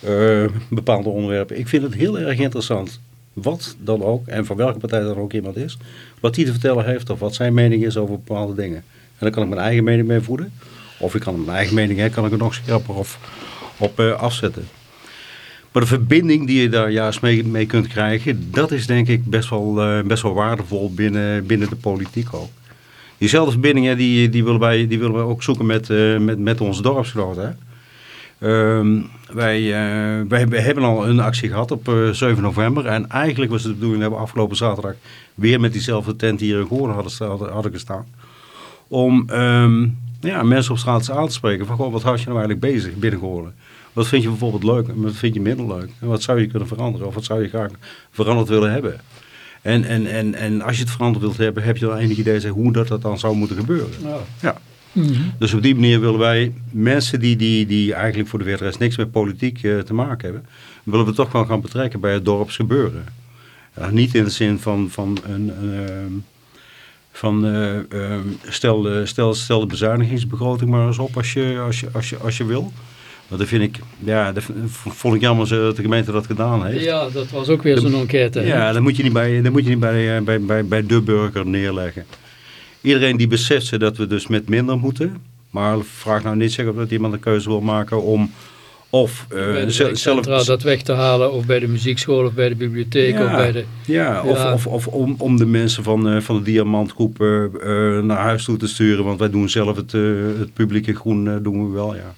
eh, bepaalde onderwerpen. Ik vind het heel erg interessant, wat dan ook, en van welke partij dan ook iemand is, wat hij te vertellen heeft of wat zijn mening is over bepaalde dingen. En dan kan ik mijn eigen mening mee voeden. Of ik kan mijn eigen mening, hè, kan ik er nog scherper of, op eh, afzetten. Maar de verbinding die je daar juist mee, mee kunt krijgen, dat is denk ik best wel, eh, best wel waardevol binnen, binnen de politiek ook. Diezelfde verbindingen die, die, willen wij, die willen ook zoeken met, eh, met, met onze dorpsgenoten. Ehm, wij, eh, wij, wij hebben al een actie gehad op eh, 7 november. En eigenlijk was het de bedoeling dat we afgelopen zaterdag weer met diezelfde tent hier in Goorlen hadden, sta- hadden, hadden gestaan. Om ehm, ja, mensen op straat aan te spreken van goh, wat houd je nou eigenlijk bezig binnen Goorlen? Wat vind je bijvoorbeeld leuk en wat vind je minder leuk? En wat zou je kunnen veranderen of wat zou je graag veranderd willen hebben? En, en, en, en als je het veranderd wilt hebben, heb je dan enig idee hoe dat, dat dan zou moeten gebeuren? Ja. Dus op die manier willen wij mensen die, die, die eigenlijk voor de VRS niks met politiek eh, te maken hebben, willen we toch wel gaan betrekken bij het dorpsgebeuren. Ja, niet in de zin van, van een... een, ehm, van eh, ehm, stel, de- stel, stel de bezuinigingsbegroting maar eens op als je, als je, als je, als je wil. Want dat vind ik, ja, dat vond ik jammer dat de gemeente dat gedaan heeft. Ja, dat was ook weer zo'n enquête. hè? Ja, dat moet je niet bij, dat moet je niet bij, eh, bij, bij, bij de burger neerleggen. Iedereen die beseft ze dat we dus met minder moeten. Maar vraag nou niet zeggen dat iemand een keuze wil maken om of eh, bij de ze- wijkcentra dat weg te halen, of bij de muziekschool, of bij de bibliotheek, Ja. of bij de... Ja, of, Ja. of, of om, om de mensen van, eh, van de diamantgroep eh, naar huis toe te sturen. Want wij doen zelf het, het publieke groen doen we wel, ja.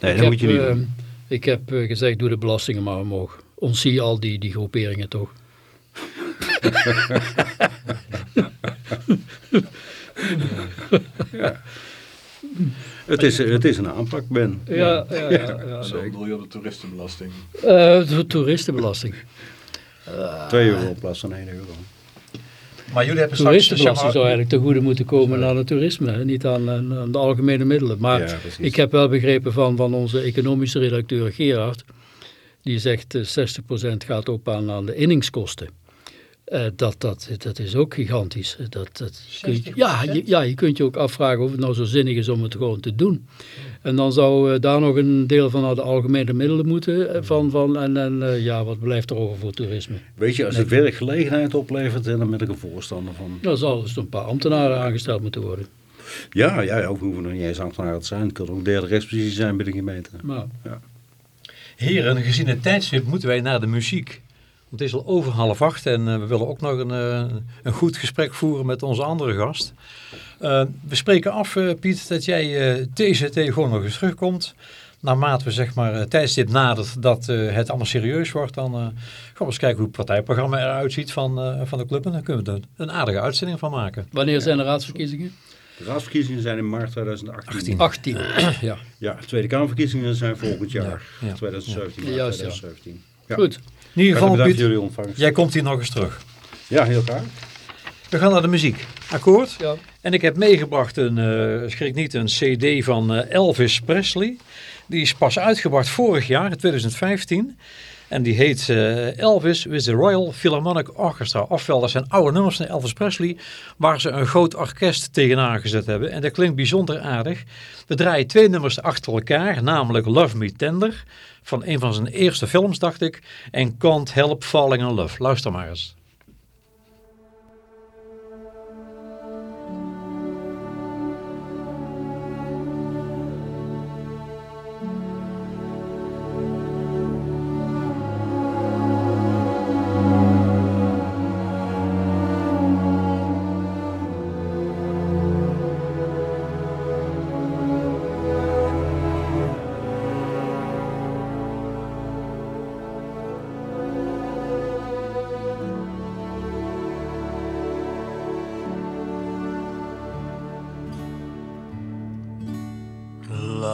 Nee, ik dat heb, moet je niet doen. Ik heb gezegd, doe de belastingen maar omhoog. Ons zie je al die, die groeperingen toch. Het is, het is een aanpak, Ben. Ja, ja, ja. ja, En dan bedoel je op de toeristenbelasting. Eh, de toeristenbelasting. 2 euro in plaats van 1 euro. Maar jullie hebben straks... Toeristenbelasting zou eigenlijk te goede moeten komen aan het toerisme, niet aan, aan- de algemene middelen. Maar Ja, ik heb wel begrepen van, van onze economische redacteur Gerard, die zegt eh, 60% gaat op aan, aan de inningskosten. Eh, dat, dat, dat is ook gigantisch. Dat, dat, je kunt, ja, je, ja, je kunt je ook afvragen of het nou zo zinnig is om het gewoon te doen. En dan zou eh, daar nog een deel van naar de algemene middelen moeten. eh, van, van, en en eh, ja, wat blijft er over voor toerisme? Weet je, als het werkgelegenheid oplevert, eh, dan ben ik een voorstander van. Dan zal dus een paar ambtenaren aangesteld moeten worden. Ja, ja, ja, we hoeven nog niet eens ambtenaar te zijn. Het kan ook derde rechtspositie zijn bij de gemeente. Maar Heren, gezien het tijdstip moeten wij naar de muziek. Want het is al over half acht en eh, we willen ook nog een, eh, een goed gesprek voeren met onze andere gast. Eh, we spreken af, eh, Piet, dat jij eh, TCT gewoon nog eens terugkomt. Naarmate we zeg maar tijdstip nadert dat eh, het allemaal serieus wordt, dan eh, gaan we eens kijken hoe het partijprogramma eruit ziet van, eh, van de club. En dan kunnen we er een aardige uitzending van maken. wanneer zijn de raadsverkiezingen? De raadsverkiezingen zijn in maart 2018. 18. ja. Ja, Tweede Kamerverkiezingen zijn volgend jaar. Ja, ja. 2017. Ja, maart juist, ja. 2017. Ja. Goed. In ieder geval, bedankt Piet, voor jullie ontvangst. jij komt hier nog eens terug. Ja, heel graag. We gaan naar de muziek. Akkoord? Ja. En ik heb meegebracht een, eh schrik niet, een cd van eh, Elvis Presley. Die is pas uitgebracht vorig jaar, in 2015. En die heet eh, Elvis with the Royal Philharmonic Orchestra. Ofwel, dat zijn oude nummers van Elvis Presley, waar ze een groot orkest tegenaan gezet hebben. En dat klinkt bijzonder aardig. We draaien twee nummers achter elkaar, namelijk Love Me Tender, van een van zijn eerste films, dacht ik. En Can't Help Falling in Love. Luister maar eens.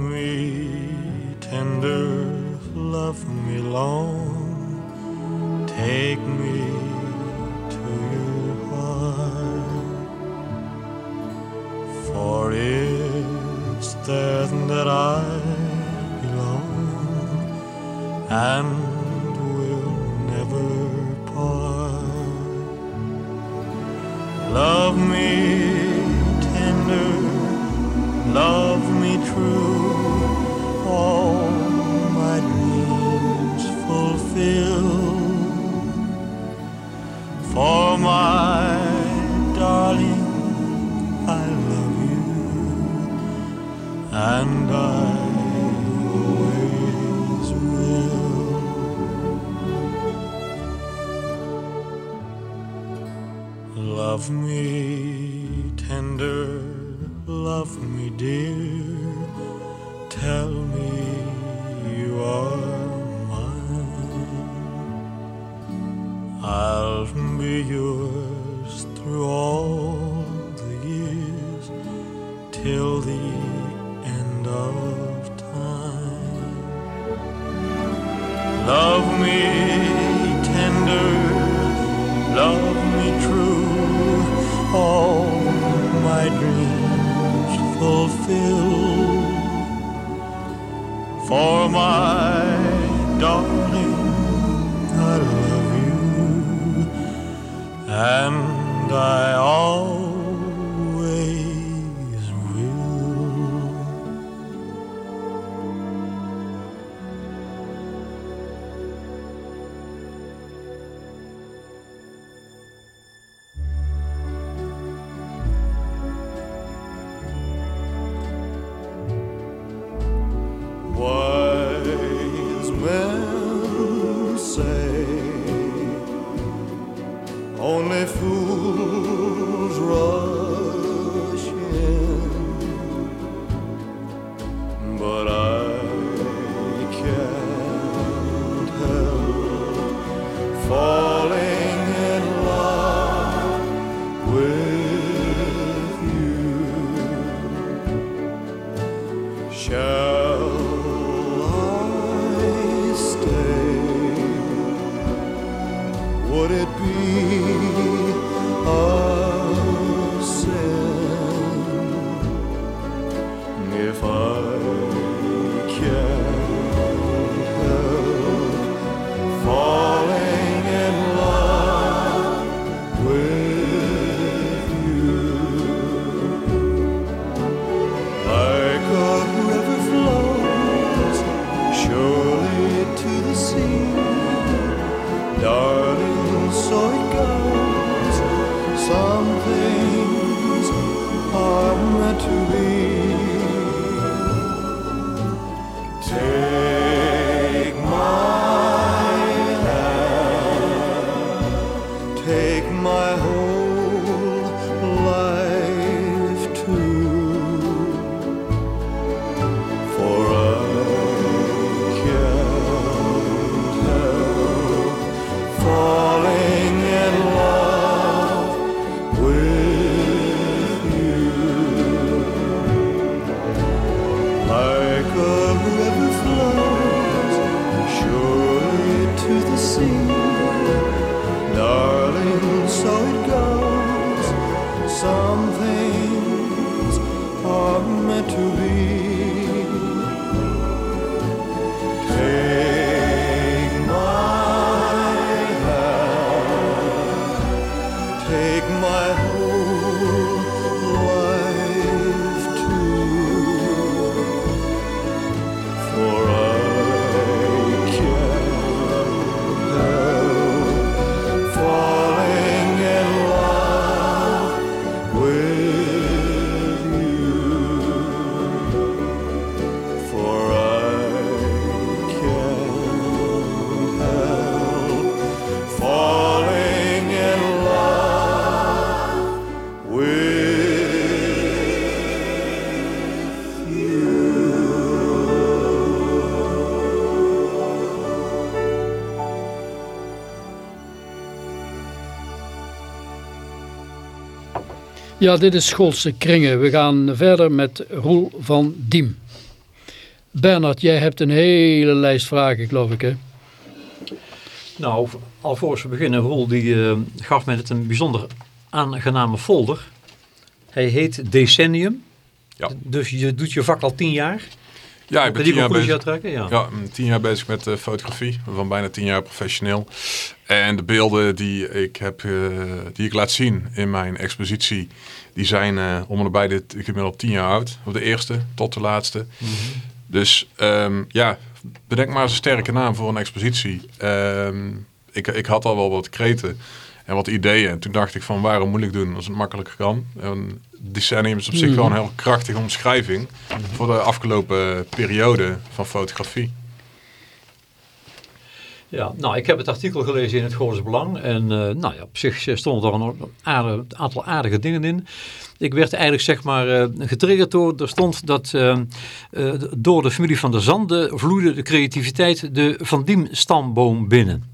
me tender, love me long, take me to your heart. For it's there that I belong, and Love me tender, love me dear, tell me you are mine. I'll be yours through all. fulfill for my darling. I love you, and I. Ja, dit is Schoolse Kringen. We gaan verder met Roel van Diem. Bernard, jij hebt een hele lijst vragen, geloof ik, hè? Nou, alvorens we beginnen, Roel die, eh, gaf mij het een bijzonder aangename folder. Hij heet Decennium. Ja. Dus je doet je vak al tien jaar. Ja, ik ben Kan tien jaar bezig. Ja. Ja, mm, tien jaar bezig met eh, fotografie. Van bijna tien jaar professioneel. En de beelden die ik, heb, eh, die ik laat zien in mijn expositie... die zijn eh om en nabij dit gemiddeld tien jaar oud. Van de eerste tot de laatste. Dus ehm, ja, bedenk maar eens een sterke naam voor een expositie. Ehm, ik, ik had al wel wat kreten en wat ideeën. En toen dacht ik van waarom moeilijk doen als het makkelijker kan. En decennium is op zich wel een heel krachtige omschrijving... voor de afgelopen periode van fotografie. Ja, nou, ik heb het artikel gelezen in het Goorles Belang. En eh, nou ja, op zich stonden er een aardig, aantal aardige dingen in. Ik werd eigenlijk zeg maar eh, getriggerd door, er stond dat eh, eh, door de familie van der Zanden vloeide de creativiteit de Van Diem stamboom binnen.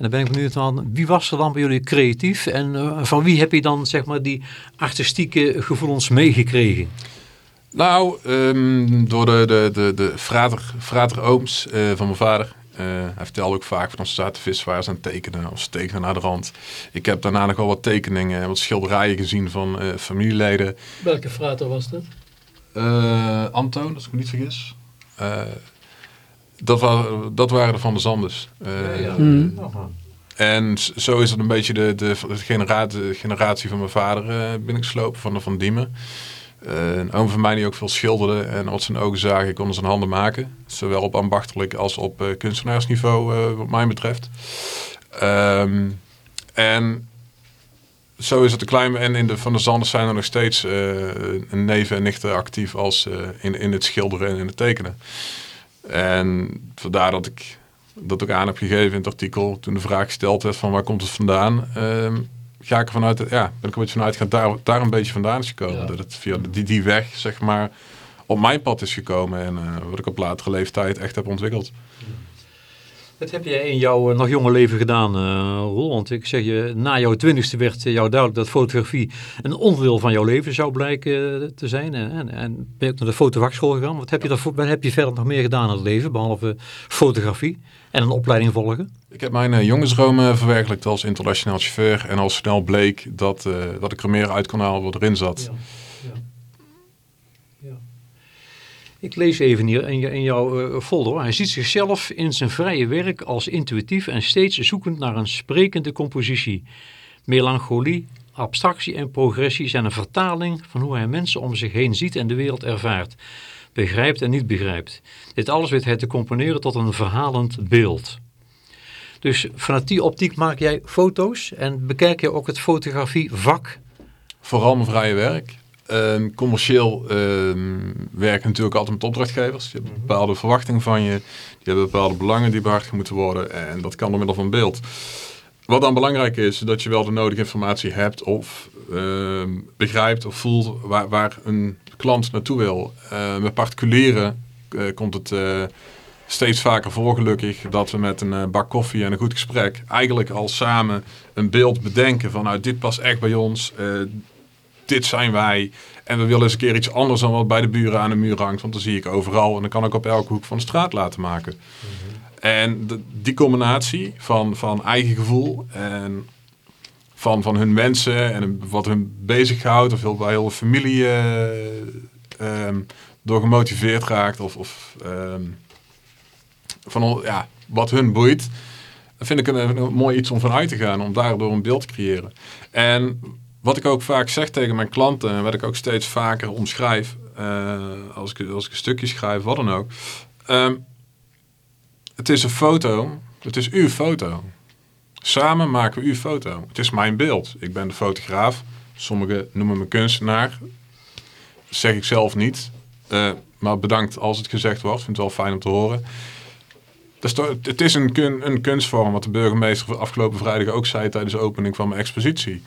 En dan ben ik benieuwd aan, wie was er dan bij jullie creatief? En eh, van wie heb je dan zeg maar die artistieke gevoelens meegekregen? Nou, ehm, door de, de, de, de frater, frater ooms eh, van mijn vader. Eh, hij vertelde ook vaak van ze zaten vis waren ze aan het tekenen. Of ze tekenen naar de rand. Ik heb daarna nog wel wat tekeningen en wat schilderijen gezien van eh, familieleden. Welke frater was dat? Eh, Antoon, als ik me niet vergis. Dat, waren, dat waren de Van de Zanders. Eh, En s- zo is het een beetje de, de, de generatie, de generatie van mijn vader eh binnengeslopen, van de Van Diemen. Eh, een oom van mij die ook veel schilderde en wat zijn ogen zagen konden zijn handen maken. Zowel op ambachtelijk als op eh, kunstenaarsniveau eh, wat mij betreft. Ehm, en zo is het een klein... En in de Van de Zanders zijn er nog steeds eh, een neven en nichten actief als eh, in, in het schilderen en in het tekenen. En vandaar dat ik dat ook aan heb gegeven in het artikel. Toen de vraag gesteld werd van waar komt het vandaan. ehm, ga ik ervan uit, ja, ben ik een beetje vanuit gaan daar, daar een beetje vandaan is gekomen. Ja. Dat het via die, die weg, zeg maar, op mijn pad is gekomen. En eh, wat ik op latere leeftijd echt heb ontwikkeld. Wat heb jij in jouw eh, nog jonge leven gedaan, eh Roel? Want ik zeg je, na jouw twintigste werd eh, jou duidelijk dat fotografie een onderdeel van jouw leven zou blijken te zijn. En, en, en ben je ook naar de fotovakschool gegaan. Wat heb je, daarvoor, wat heb je verder nog meer gedaan in het leven, behalve fotografie en een opleiding volgen? Ik heb mijn eh, verwerkelijkt als internationaal chauffeur. En al snel bleek dat, dat ik er meer uit kon halen wat erin zat. Ik lees even hier in, jouw eh, folder. Hij ziet zichzelf in zijn vrije werk als intuïtief en steeds zoekend naar een sprekende compositie. Melancholie, abstractie en progressie zijn een vertaling van hoe hij mensen om zich heen ziet en de wereld ervaart. Begrijpt en niet begrijpt. Dit alles weet hij te componeren tot een verhalend beeld. Dus vanuit die optiek maak jij foto's en bekijk je ook het fotografievak. Vooral mijn vrije werk. Ehm, commercieel ehm werk natuurlijk altijd met opdrachtgevers. Je hebt een bepaalde verwachtingen van je. Die hebben bepaalde belangen die behartigd moeten worden. En dat kan door middel van beeld. Wat dan belangrijk is, dat je wel de nodige informatie hebt of ehm, begrijpt of voelt waar, waar een klant naartoe wil. Eh, met particulieren eh, komt het eh, steeds vaker voor gelukkig dat we met een eh, bak koffie en een goed gesprek eigenlijk al samen een beeld bedenken van nou dit past echt bij ons, dit zijn wij en we willen eens een keer iets anders dan wat bij de buren aan de muur hangt, want dan zie ik overal en dan kan ik op elke hoek van de straat laten maken. En die combinatie van, van eigen gevoel en van, van hun mensen en wat hun bezighoudt, of heel, bij heel familie eh, ehm, door gemotiveerd raakt, of, of ehm, van ja, wat hun boeit, dat vind ik een, mooi iets om van uit te gaan, om daardoor een beeld te creëren. En wat ik ook vaak zeg tegen mijn klanten, en wat ik ook steeds vaker omschrijf, eh, als, ik, als ik een stukje schrijf, wat dan ook. ehm, het is een foto, het is uw foto. Samen maken we uw foto. Het is mijn beeld. Ik ben de fotograaf. Sommigen noemen me kunstenaar. Dat zeg ik zelf niet. Eh, maar bedankt als het gezegd wordt. Vind het wel fijn om te horen. Het is een, kun, een kunstvorm, wat de burgemeester afgelopen vrijdag ook zei tijdens de opening van mijn expositie.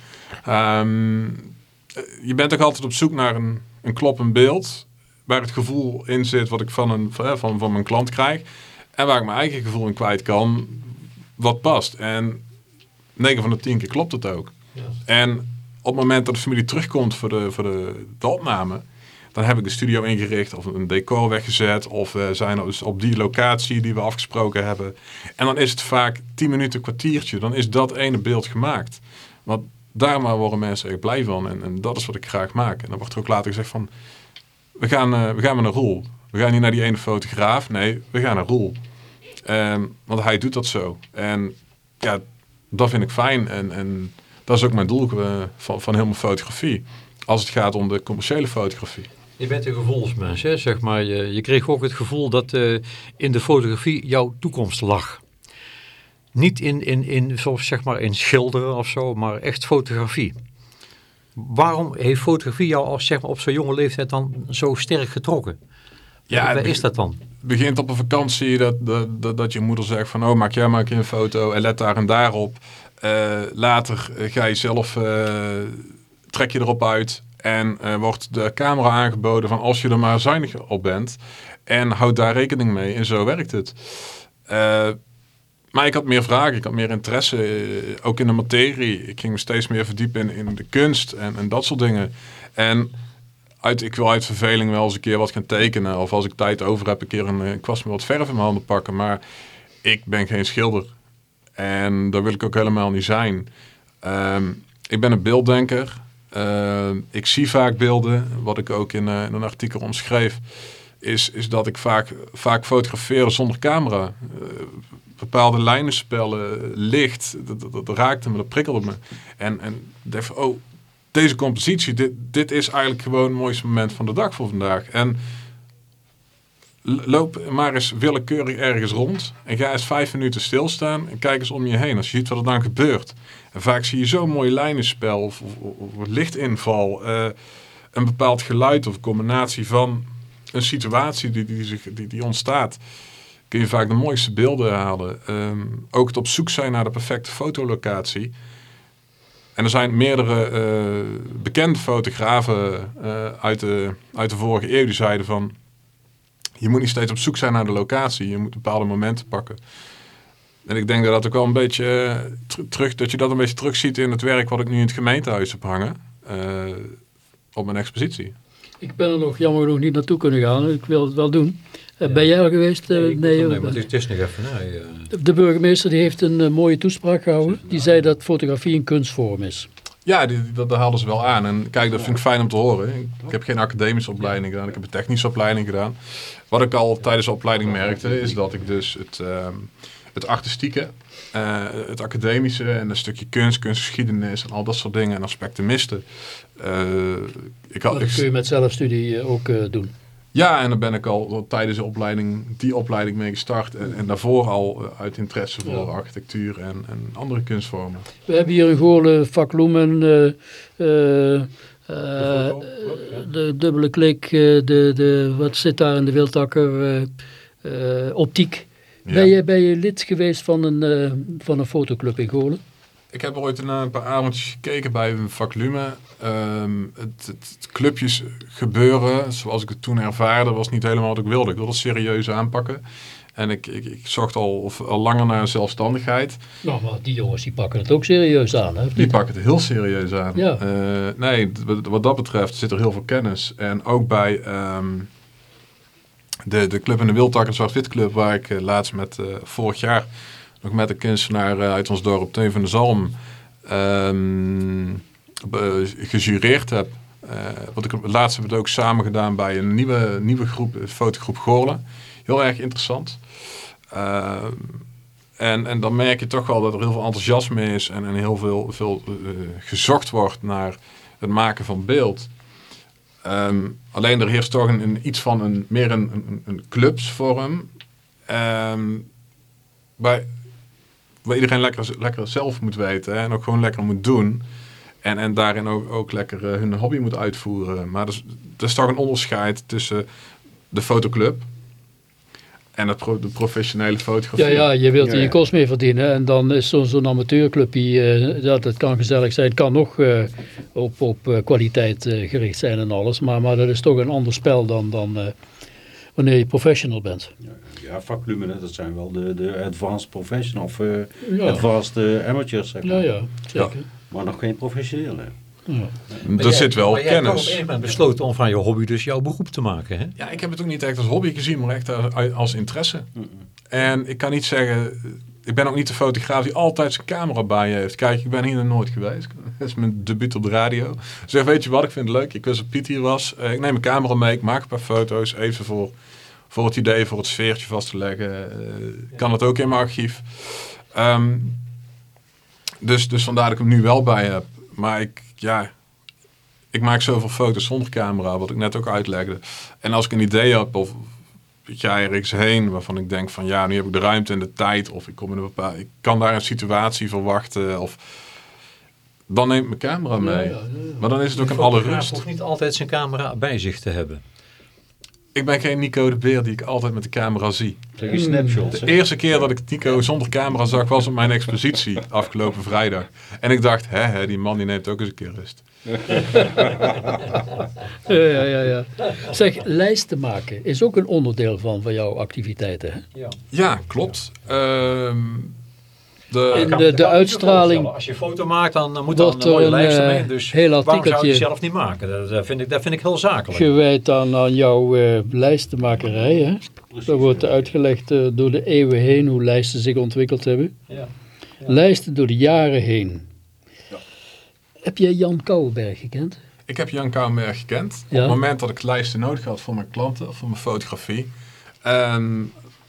Ehm, eh, je bent ook altijd op zoek naar een, een kloppend beeld. Waar het gevoel in zit wat ik van, een, van, van, van mijn klant krijg. En waar ik mijn eigen gevoel in kwijt kan. Wat past. En 9 van de 10 keer klopt het ook. En op het moment dat de familie terugkomt voor de, voor de, de opname. Dan heb ik de studio ingericht of een decor weggezet. Of we zijn dus op die locatie die we afgesproken hebben. En dan is het vaak 10 minuten, kwartiertje. Dan is dat ene beeld gemaakt. Want daar maar worden mensen echt blij van. En, en dat is wat ik graag maak. En dan wordt er ook later gezegd van... we gaan, eh, we gaan met een Roel. We gaan niet naar die ene fotograaf. Nee, we gaan naar Roel. Ehm, want hij doet dat zo. En ja, dat vind ik fijn. En, en dat is ook mijn doel eh, van, van fotografie. Als het gaat om de commerciële fotografie. Je bent een gevoelsmens, hè? zeg maar. Je, je kreeg ook het gevoel dat eh, in de fotografie jouw toekomst lag. Niet in, in, in, zoals zeg maar in schilderen of zo, maar echt fotografie. Waarom heeft fotografie jou als, zeg maar, op zo'n jonge leeftijd dan zo sterk getrokken? Ja, Waar is dat dan? begint op een vakantie dat, dat, dat, dat je moeder zegt van oh maak jij maar een keer een foto en let daar en daarop. Eh, later eh, ga je zelf, trek je erop uit en eh, wordt de camera aangeboden van als je er maar zuinig op bent. En houd daar rekening mee en zo werkt het. Eh, maar ik had meer vragen, ik had meer interesse, eh, ook in de materie. Ik ging me steeds meer verdiepen in, in de kunst en, en dat soort dingen. En uit, ik wil uit verveling wel eens een keer wat gaan tekenen. Of als ik tijd over heb, een keer een, een kwast met wat verf in mijn handen pakken. Maar ik ben geen schilder. En daar wil ik ook helemaal niet zijn. Ehm, ik ben een beelddenker. Ehm, ik zie vaak beelden. Wat ik ook in, eh, in een artikel omschreef. Is, is dat ik vaak, vaak fotografeer zonder camera. Eh, bepaalde lijnenspellen, licht. Dat, dat, dat raakte me, dat prikkelde me. En, en dacht van, oh, deze compositie, dit, dit is eigenlijk gewoon het mooiste moment van de dag voor vandaag. En loop maar eens willekeurig ergens rond en ga eens vijf minuten stilstaan en kijk eens om je heen. Als je ziet wat er dan gebeurt. Vaak zie je zo'n mooi lijnenspel of, of, lichtinval, eh, een bepaald geluid of combinatie van een situatie die, die, zich, die, die ontstaat. Kun je vaak de mooiste beelden halen. Ehm, ook het op zoek zijn naar de perfecte fotolocatie. En er zijn meerdere eh, bekende fotografen eh, uit, de, uit de vorige eeuw die zeiden van... Je moet niet steeds op zoek zijn naar de locatie. Je moet bepaalde momenten pakken. En ik denk dat dat ook wel een beetje eh, ter- terug... Dat je dat een beetje terugziet in het werk wat ik nu in het gemeentehuis heb hangen. eh, op mijn expositie. Ik ben er nog jammer genoeg niet naartoe kunnen gaan. Ik wil het wel doen. Eh, Ben jij er geweest? nee, nee, nee, maar het is, nog even. Nee. De burgemeester die heeft een mooie toespraak gehouden. Die zei dat fotografie een kunstvorm is. Ja, die, die- dat, dat haalden ze wel aan. En kijk, dat vind ik fijn om te horen. Ik, ik heb geen academische opleiding gedaan. Ik heb een technische opleiding gedaan. Wat ik al tijdens de opleiding merkte, is dat ik dus het, ehm, het artistieke, eh, het academische en een stukje kunst, kunstgeschiedenis en al dat soort dingen en aspecten miste. Eh, ik had, Dat kun je met zelfstudie eh, ook doen. ja, en dan ben ik al tijdens de opleiding, die opleiding mee gestart. En, en daarvoor al uit interesse voor Ja. architectuur en, en andere kunstvormen. We hebben hier een Goorle vakloemen, de dubbele klik, de, de, wat zit daar in de wildtakker, optiek. Ja. Ben, je, ben je lid geweest van een, eh, van een fotoclub in Goorlen? Ik heb ooit een, een paar avondjes gekeken bij een vaklume. Ehm, het, het, het clubjes gebeuren, zoals ik het toen ervaarde, was niet helemaal wat ik wilde. Ik wilde het serieus aanpakken. En ik, ik, ik zocht al, of, al langer naar zelfstandigheid. Nou, maar die jongens die pakken het ook serieus aan. Hè? Die pakken het heel serieus aan. Ja. Eh, nee, wat dat betreft zit er heel veel kennis. En ook bij ehm, de, de club in de Wildtakker, Zwart-Wit Club, waar ik eh, laatst met, eh, vorig jaar nog met een kunstenaar eh, uit ons dorp, Teun van de Zalm, be- gejureerd heb. Wat ik, laatst we het ook samen gedaan bij een nieuwe, nieuwe groep, fotogroep Goorlen. Heel erg interessant. Ehm, en, en dan merk je toch wel dat er heel veel enthousiasme is en, en heel veel, veel eh, gezocht wordt naar het maken van beeld. Ehm, alleen er heerst toch een, iets van een, meer een, een, clubsvorm. ehm, waar, iedereen lekker, lekker zelf moet weten hè, en ook gewoon lekker moet doen. En, en daarin ook, ook lekker eh, hun hobby moet uitvoeren. Maar er is, er is toch een onderscheid tussen de fotoclub en het pro- de professionele fotografie. Ja, ja, je wilt er Ja, je ja. kost mee verdienen. En dan is zo'n zo'n amateurclubje, eh, dat, dat kan gezellig zijn. Het kan nog eh, op, op eh, kwaliteit gericht zijn en alles. Maar, maar dat is toch een ander spel dan, dan eh, wanneer je professional bent. Ja, vaklumen, dat zijn wel de, de advanced professional of Ja, advanced eh, amateurs, zeg ja, maar. ja zeker. Maar nog geen professionele. Ja. Er zit wel maar jij hebt toch op kennis. een moment besloten om van je hobby dus jouw beroep te maken, hè? Ja, ik heb het ook niet echt als hobby gezien, maar echt als, als interesse. En ik kan niet zeggen, ik ben ook niet de fotograaf die altijd zijn camera bij je heeft. Kijk, ik ben hier nog nooit geweest. Dat is mijn debuut op de radio. Ik zeg, weet je wat, ik vind het leuk. Ik wist dat Piet hier was. Eh, ik neem mijn camera mee, ik maak een paar foto's. Even voor, voor het idee, voor het sfeertje vast te leggen. Eh, kan het ook in mijn archief. Ehm, dus, dus vandaar dat ik hem nu wel bij heb. Maar ik, ja, ik maak zoveel foto's zonder camera, wat ik net ook uitlegde. En als ik een idee heb of je, ergens heen waarvan ik denk van ja, nu heb ik de ruimte en de tijd of ik kom in een bepaalde, ik kan daar een situatie verwachten of dan neem ik mijn camera mee. Ja, ja, ja, ja. Maar dan is het ook De in alle rust. hoeft niet altijd zijn camera bij zich te hebben. Ik ben geen Nico de Beer die ik altijd met de camera zie. Zeg je snapshots. De eerste keer dat ik Nico zonder camera zag was op mijn expositie afgelopen vrijdag. En ik dacht, hè, hè die man die neemt ook eens een keer rust. Ja, ja, ja, ja. Zeg, lijsten maken is ook een onderdeel van, van jouw activiteiten. Hè? Ja. Ja, klopt. Ehm, de, de- de uitstraling-. Als je een foto maakt, dan moet dan Wordt een mooie er een, lijst mee. Dus heel waarom zou je zelf niet maken? Dat, dat vind ik, dat vind ik heel zakelijk. Gewijd aan, aan jouw eh, lijstenmakerij. Hè? Daar wordt uitgelegd eh, door de eeuwen heen hoe lijsten zich ontwikkeld hebben. Ja. Lijsten door de jaren heen. Heb jij Jan Kouwenberg gekend? Ik heb Jan Kouwenberg gekend. Ja. Op het moment dat ik lijsten nodig had voor mijn klanten, of voor mijn fotografie, ehm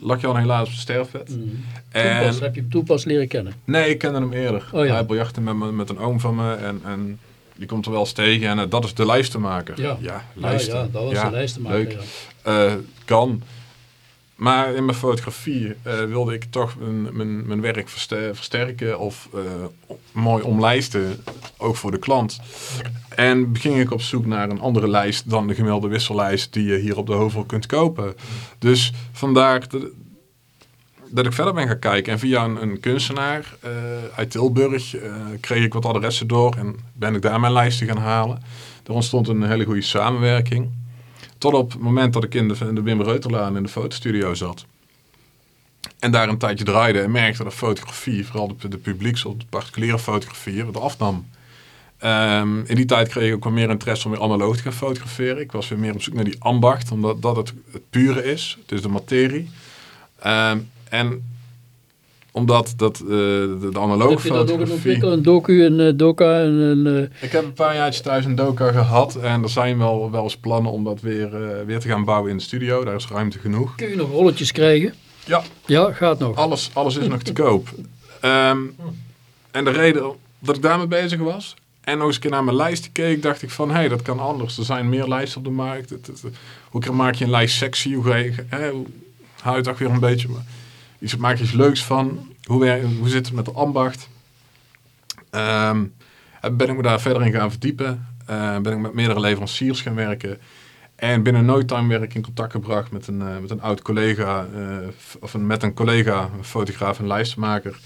lag Jan helaas op sterfbed. En, Toepas, heb je hem toepas leren kennen? nee, ik kende hem eerder. Oh ja. Hij biljartte met, me- met een oom van me en, en die komt er wel eens tegen. En eh, dat is de lijstenmaker. Ja. ja lijsten. Ja, ja, dat was de lijstenmaker. leuk. Eh, kan. Maar in mijn fotografie eh, wilde ik toch mijn, mijn, mijn werk verster- versterken of eh, mooi omlijsten, ook voor de klant. En ging ik op zoek naar een andere lijst dan de gemiddelde wissellijst die je hier op de Hovel kunt kopen. Dus vandaar dat, ik verder ben gaan kijken. En via een, een kunstenaar eh, uit Tilburg kreeg ik wat adressen door en ben ik daar mijn lijsten gaan halen. Er ontstond een hele goede samenwerking. Tot op het moment dat ik in de, in de Wim Reuterlaan in de fotostudio zat. En daar een tijdje draaide en merkte dat fotografie, vooral de, de publieks de particuliere fotografie, wat afnam. Ehm, in die tijd kreeg ik ook wel meer interesse om weer analoog te gaan fotograferen. Ik was weer meer op zoek naar die ambacht, omdat dat het, het pure is. Het is de materie. Ehm, en omdat dat, eh, de, de analoog Heb je dat ook een fotografie... docu, een eh, doka, een... een eh, Ik heb een paar jaartjes thuis een doka gehad en er zijn wel, wel eens plannen om dat weer, weer te gaan bouwen in de studio. Daar is ruimte genoeg. kun je nog rolletjes krijgen? Ja, Ja, gaat nog. alles, alles is nog te koop. Ehm, en de reden dat ik daarmee bezig was en nog eens een keer naar mijn lijsten keek, dacht ik van hé, hey, dat kan anders. Er zijn meer lijsten op de markt. Het- het- hoe maak je een lijst sexy? Hoe, ga je, hou je het ook weer een beetje... Iets, maak iets leuks van. Hoe, hoe zit het met de ambacht? Ehm, en ben ik me daar verder in gaan verdiepen. Eh, ben ik met meerdere leveranciers gaan werken. En binnen no time werd ik in contact gebracht met een, eh, met een oud collega, eh, of een, met een collega, een fotograaf en lijstenmaker,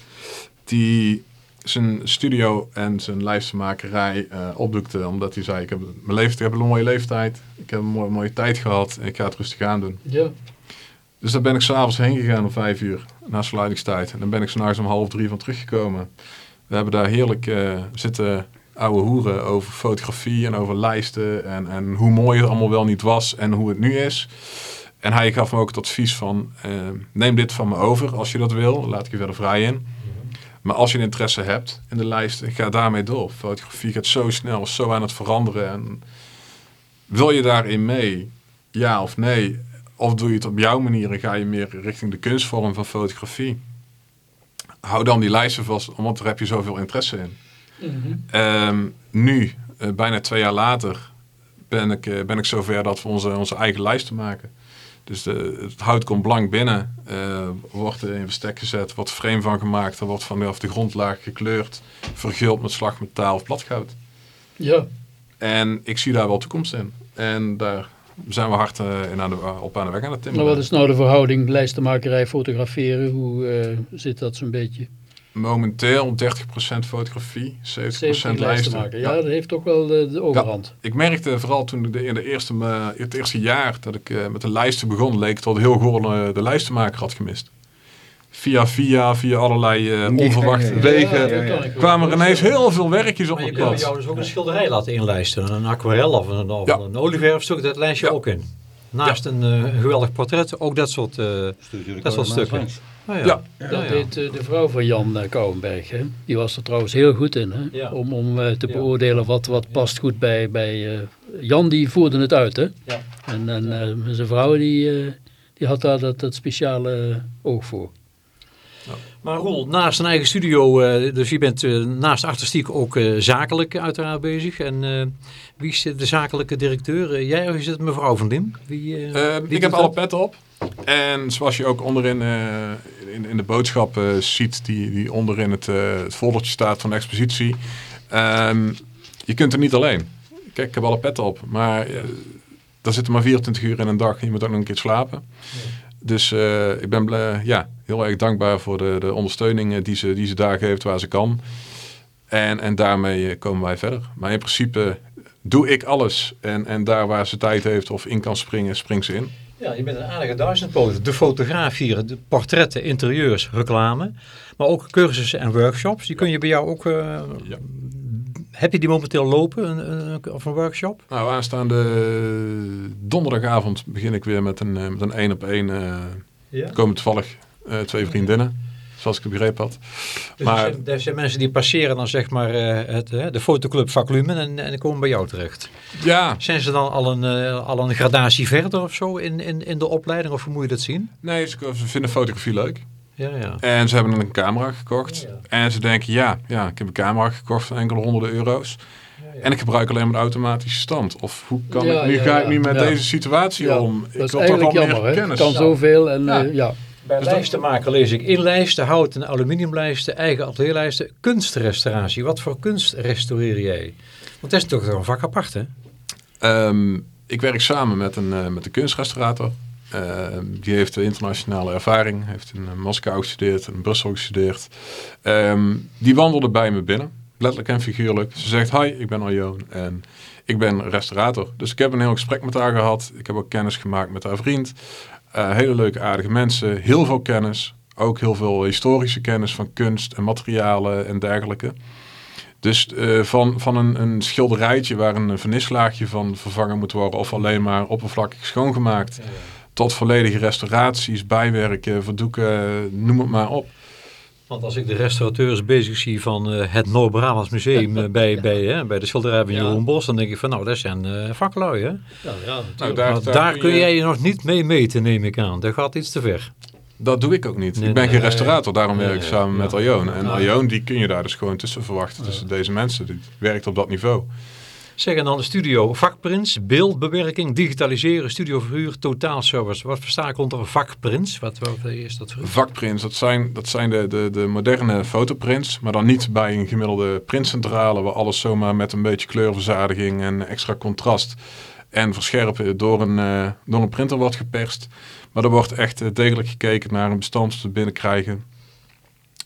die zijn studio en zijn lijstenmakerij eh opdoekte, omdat hij zei, ik heb, mijn leeftijd, ik heb een mooie leeftijd, ik heb een mooie, mooie tijd gehad en ik ga het rustig aan doen. Ja. Dus daar ben ik s'avonds heen gegaan om vijf uur, na sluitingstijd. En dan ben ik s'nachts om half drie van teruggekomen. We hebben daar heerlijk eh, zitten ouwe hoeren over fotografie en over lijsten. En, en hoe mooi het allemaal wel niet was en hoe het nu is. En hij gaf me ook het advies van, eh, neem dit van me over als je dat wil. Laat ik je verder vrij in. Maar als je een interesse hebt in de lijst, ga daarmee door. Fotografie gaat zo snel, zo aan het veranderen. En wil je daarin mee? Ja of nee? Of doe je het op jouw manier en ga je meer richting de kunstvorm van fotografie? Hou dan die lijsten vast, want daar heb je zoveel interesse in. Ehm, nu, eh, bijna twee jaar later, ben ik, eh, ben ik zover dat we onze, onze eigen lijsten maken. Dus de, het hout komt blank binnen, eh, wordt in bestek gezet, wordt frame van gemaakt, er wordt vanaf de grondlaag gekleurd, verguld met slagmetaal of platgoud. Ja. En ik zie daar wel toekomst in. En daar zijn we hard eh, in aan de, op aan de weg aan het Maar timmeren. wat is nou de verhouding lijstenmakerij, fotograferen? Hoe eh, zit dat zo'n beetje? Momenteel 30% fotografie, 70%, 70 lijsten. lijstenmaker. Ja, dat heeft toch wel de, de overhand. Ik merkte vooral toen ik de, in de eerste, eh, het eerste jaar dat ik eh, met de lijsten begon, leek wel heel gewoon eh, de lijstenmaker had gemist. Via, via, via allerlei eh, onverwachte ja, ja. wegen Ja, kwamen er ineens heel veel werkjes op Maar je kunt pad. jou dus ook een schilderij laten inlijsten. Een aquarel of een, of Ja. een olieverfstuk, dat lijst je Ja. ook in. Naast een eh, geweldig portret, ook dat soort, eh, dat soort stukken. Oh, ja. Dat deed eh, de vrouw van Jan Kouwenberg. Hè? Die was er trouwens heel goed in. Hè? Ja. Om, om eh, te beoordelen wat, wat past goed bij... bij eh, Jan die voerde het uit. Hè? Ja. En, en eh, zijn vrouw die, eh, die had daar dat, dat speciale oog voor. Maar Roel, naast een eigen studio, eh, dus je bent eh, naast artistiek ook eh, zakelijk uiteraard bezig. En wie is de zakelijke directeur? Jij of is het mevrouw van Dim? Wie, wie ik heb alle petten op. En zoals je ook onderin in, in de boodschap ziet, die, die onderin het, het foldertje staat van de expositie. ehm, je kunt er niet alleen. Kijk, ik heb alle petten op. Maar daar zitten maar 24 uur in een dag. Je moet ook nog een keer slapen. Dus eh, ik ben blij- ja, heel erg dankbaar voor de, de ondersteuning eh, die ze, die ze daar geeft waar ze kan. En, en daarmee eh, komen wij verder. Maar in principe doe ik alles. En, en daar waar ze tijd heeft of in kan springen, springt ze in. Ja, je bent een aardige duizendpoot. De fotograaf hier, de portretten, interieurs, reclame. Maar ook cursussen en workshops. Die kun je bij jou ook... eh, Ja. Heb je die momenteel lopen, een, een- of een workshop? Nou, aanstaande donderdagavond begin ik weer met een eh, met een één op één. eh Ja. komen toevallig eh, twee vriendinnen, zoals ik het begrepen had. Dus Maar- er, zijn, er zijn mensen die passeren dan zeg maar het, de fotoclub Vaklumen en, en komen bij jou terecht. Ja, Zijn ze dan al een, al een gradatie verder of zo in, in, in de opleiding? Of hoe moet je dat zien? nee, ze, ze vinden fotografie leuk. Ja, ja. En ze hebben een camera gekocht. Ja. En ze denken, ja, ja, ik heb een camera gekocht van enkele honderden euro's. En ik gebruik alleen maar de automatische stand. Of hoe kan Ja, ik nu, ja, ga ja. ik nu met Ja. deze situatie Ja, om? dat ik is wil toch eigenlijk wel meer jammer. Hè? Het kennis. kan zoveel. En, Ja. eh, ja. Bij Dus dat- lijstenmaker lees ik inlijsten, houten en aluminiumlijsten, eigen atelierlijsten, kunstrestauratie. Wat voor kunst restaureer jij? Want dat is toch een vak apart, hè? Ehm, ik werk samen met een, eh, met een kunstrestaurator. Ehm, die heeft internationale ervaring. Heeft in eh, Moskou gestudeerd, in Brussel gestudeerd. Ehm, die wandelde bij me binnen. Letterlijk en figuurlijk. Ze zegt, hi, ik ben Arjoon en ik ben restaurator. Dus ik heb een heel gesprek met haar gehad. Ik heb ook kennis gemaakt met haar vriend. Eh, hele leuke, aardige mensen. Heel veel kennis. Ook heel veel historische kennis van kunst en materialen en dergelijke. Dus eh, van, van een, een schilderijtje waar een vernislaagje van vervangen moet worden of alleen maar oppervlakkig schoongemaakt, tot volledige restauraties, bijwerken, verdoeken, noem het maar op. Want als ik de restaurateurs bezig zie van eh, het Noord-Brabants Museum eh, bij, bij, hè, bij de schilderij van Ja. Jeroen Bos, dan denk ik van nou, dat zijn eh vaklui, hè? Ja, ja, Nou, Maar daar, kun jij je nog niet mee meten, neem ik aan. Dat gaat iets te ver. Dat doe ik ook niet. Nee, ik ben nee, geen restaurator, daarom Nee, werk ik samen met Arjoon. En Ja. Arjoon, die kun je daar dus gewoon tussen verwachten, tussen deze mensen. Die werkt op dat niveau. Zeg en dan de studio. Vakprins, beeldbewerking, digitaliseren, studioverhuur, totaalservice. Wat versta ik onder vakprins? Wat, wat is dat voor? Vakprints, dat zijn, dat zijn de, de, de moderne fotoprints, maar dan niet bij een gemiddelde printcentrale waar alles zomaar met een beetje kleurverzadiging en extra contrast en verscherpen door een, eh, door een printer wordt geperst. Maar er wordt echt eh, degelijk gekeken naar een bestand te binnenkrijgen.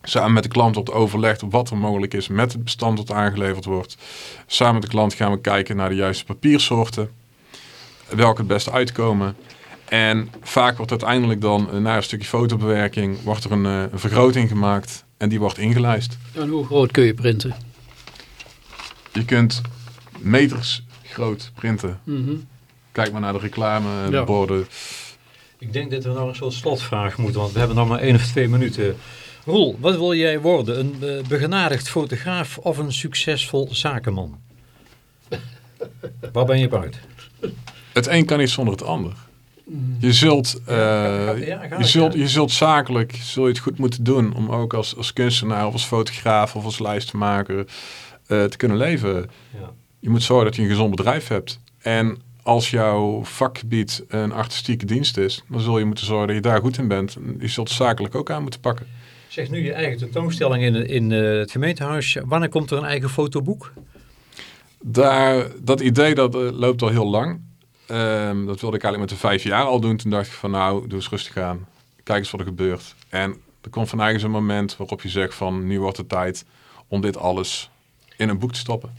Samen met de klant wordt overlegd wat er mogelijk is met het bestand dat aangeleverd wordt. Samen met de klant gaan we kijken naar de juiste papiersoorten. Welke het beste uitkomen. En vaak wordt uiteindelijk dan, eh, na een stukje fotobewerking, wordt er een, eh, een vergroting gemaakt. En die wordt ingelijst. En hoe groot kun je printen? Je kunt meters groot printen. Mhm. Kijk maar naar de reclame, de Ja. Ik denk dat we nog een soort slotvraag moeten, want we hebben nog maar één of twee minuten. Roel, wat wil jij worden? Een eh, begenadigd fotograaf of een succesvol zakenman? Waar ben je uit? Het een kan niet zonder het ander. Je zult, ja, ga- je, zult, je zult zakelijk zul je het goed moeten doen om ook als, als kunstenaar of als fotograaf of als lijstmaker eh, te kunnen leven. Ja. Je moet zorgen dat je een gezond bedrijf hebt. En als jouw vakgebied een artistieke dienst is, dan zul je moeten zorgen dat je daar goed in bent. Je zult zakelijk ook aan moeten pakken. Zeg nu je eigen tentoonstelling in, in eh, het gemeentehuis. Wanneer komt er een eigen fotoboek? Daar, dat idee dat eh, loopt al heel lang. Ehm, dat wilde ik eigenlijk met de vijf jaar al doen. Toen dacht ik van nou, doe eens rustig aan. Kijk eens wat er gebeurt. En er komt van eigen een moment waarop je zegt van nu wordt het tijd om dit alles in een boek te stoppen.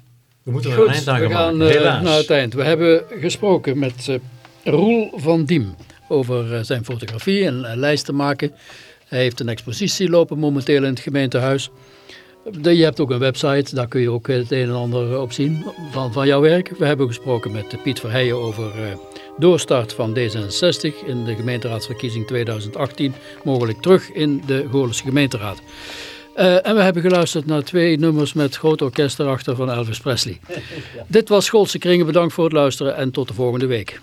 We moeten er Goed, een eind aan we gaan naar het eind. We hebben gesproken met eh, Roel van Diem over zijn fotografie en lijsten maken. Hij heeft een expositie lopen momenteel in het gemeentehuis. Je hebt ook een website, daar kun je ook het een en ander op zien van, van jouw werk. We hebben gesproken met Piet Verheijen over eh, doorstart van D66 in de gemeenteraadsverkiezing 2018. Mogelijk terug in de Goorlense gemeenteraad. Eh, en we hebben geluisterd naar twee nummers met groot orkest erachter van Elvis Presley. Dit was Schoolse Kringen, bedankt voor het luisteren en tot de volgende week.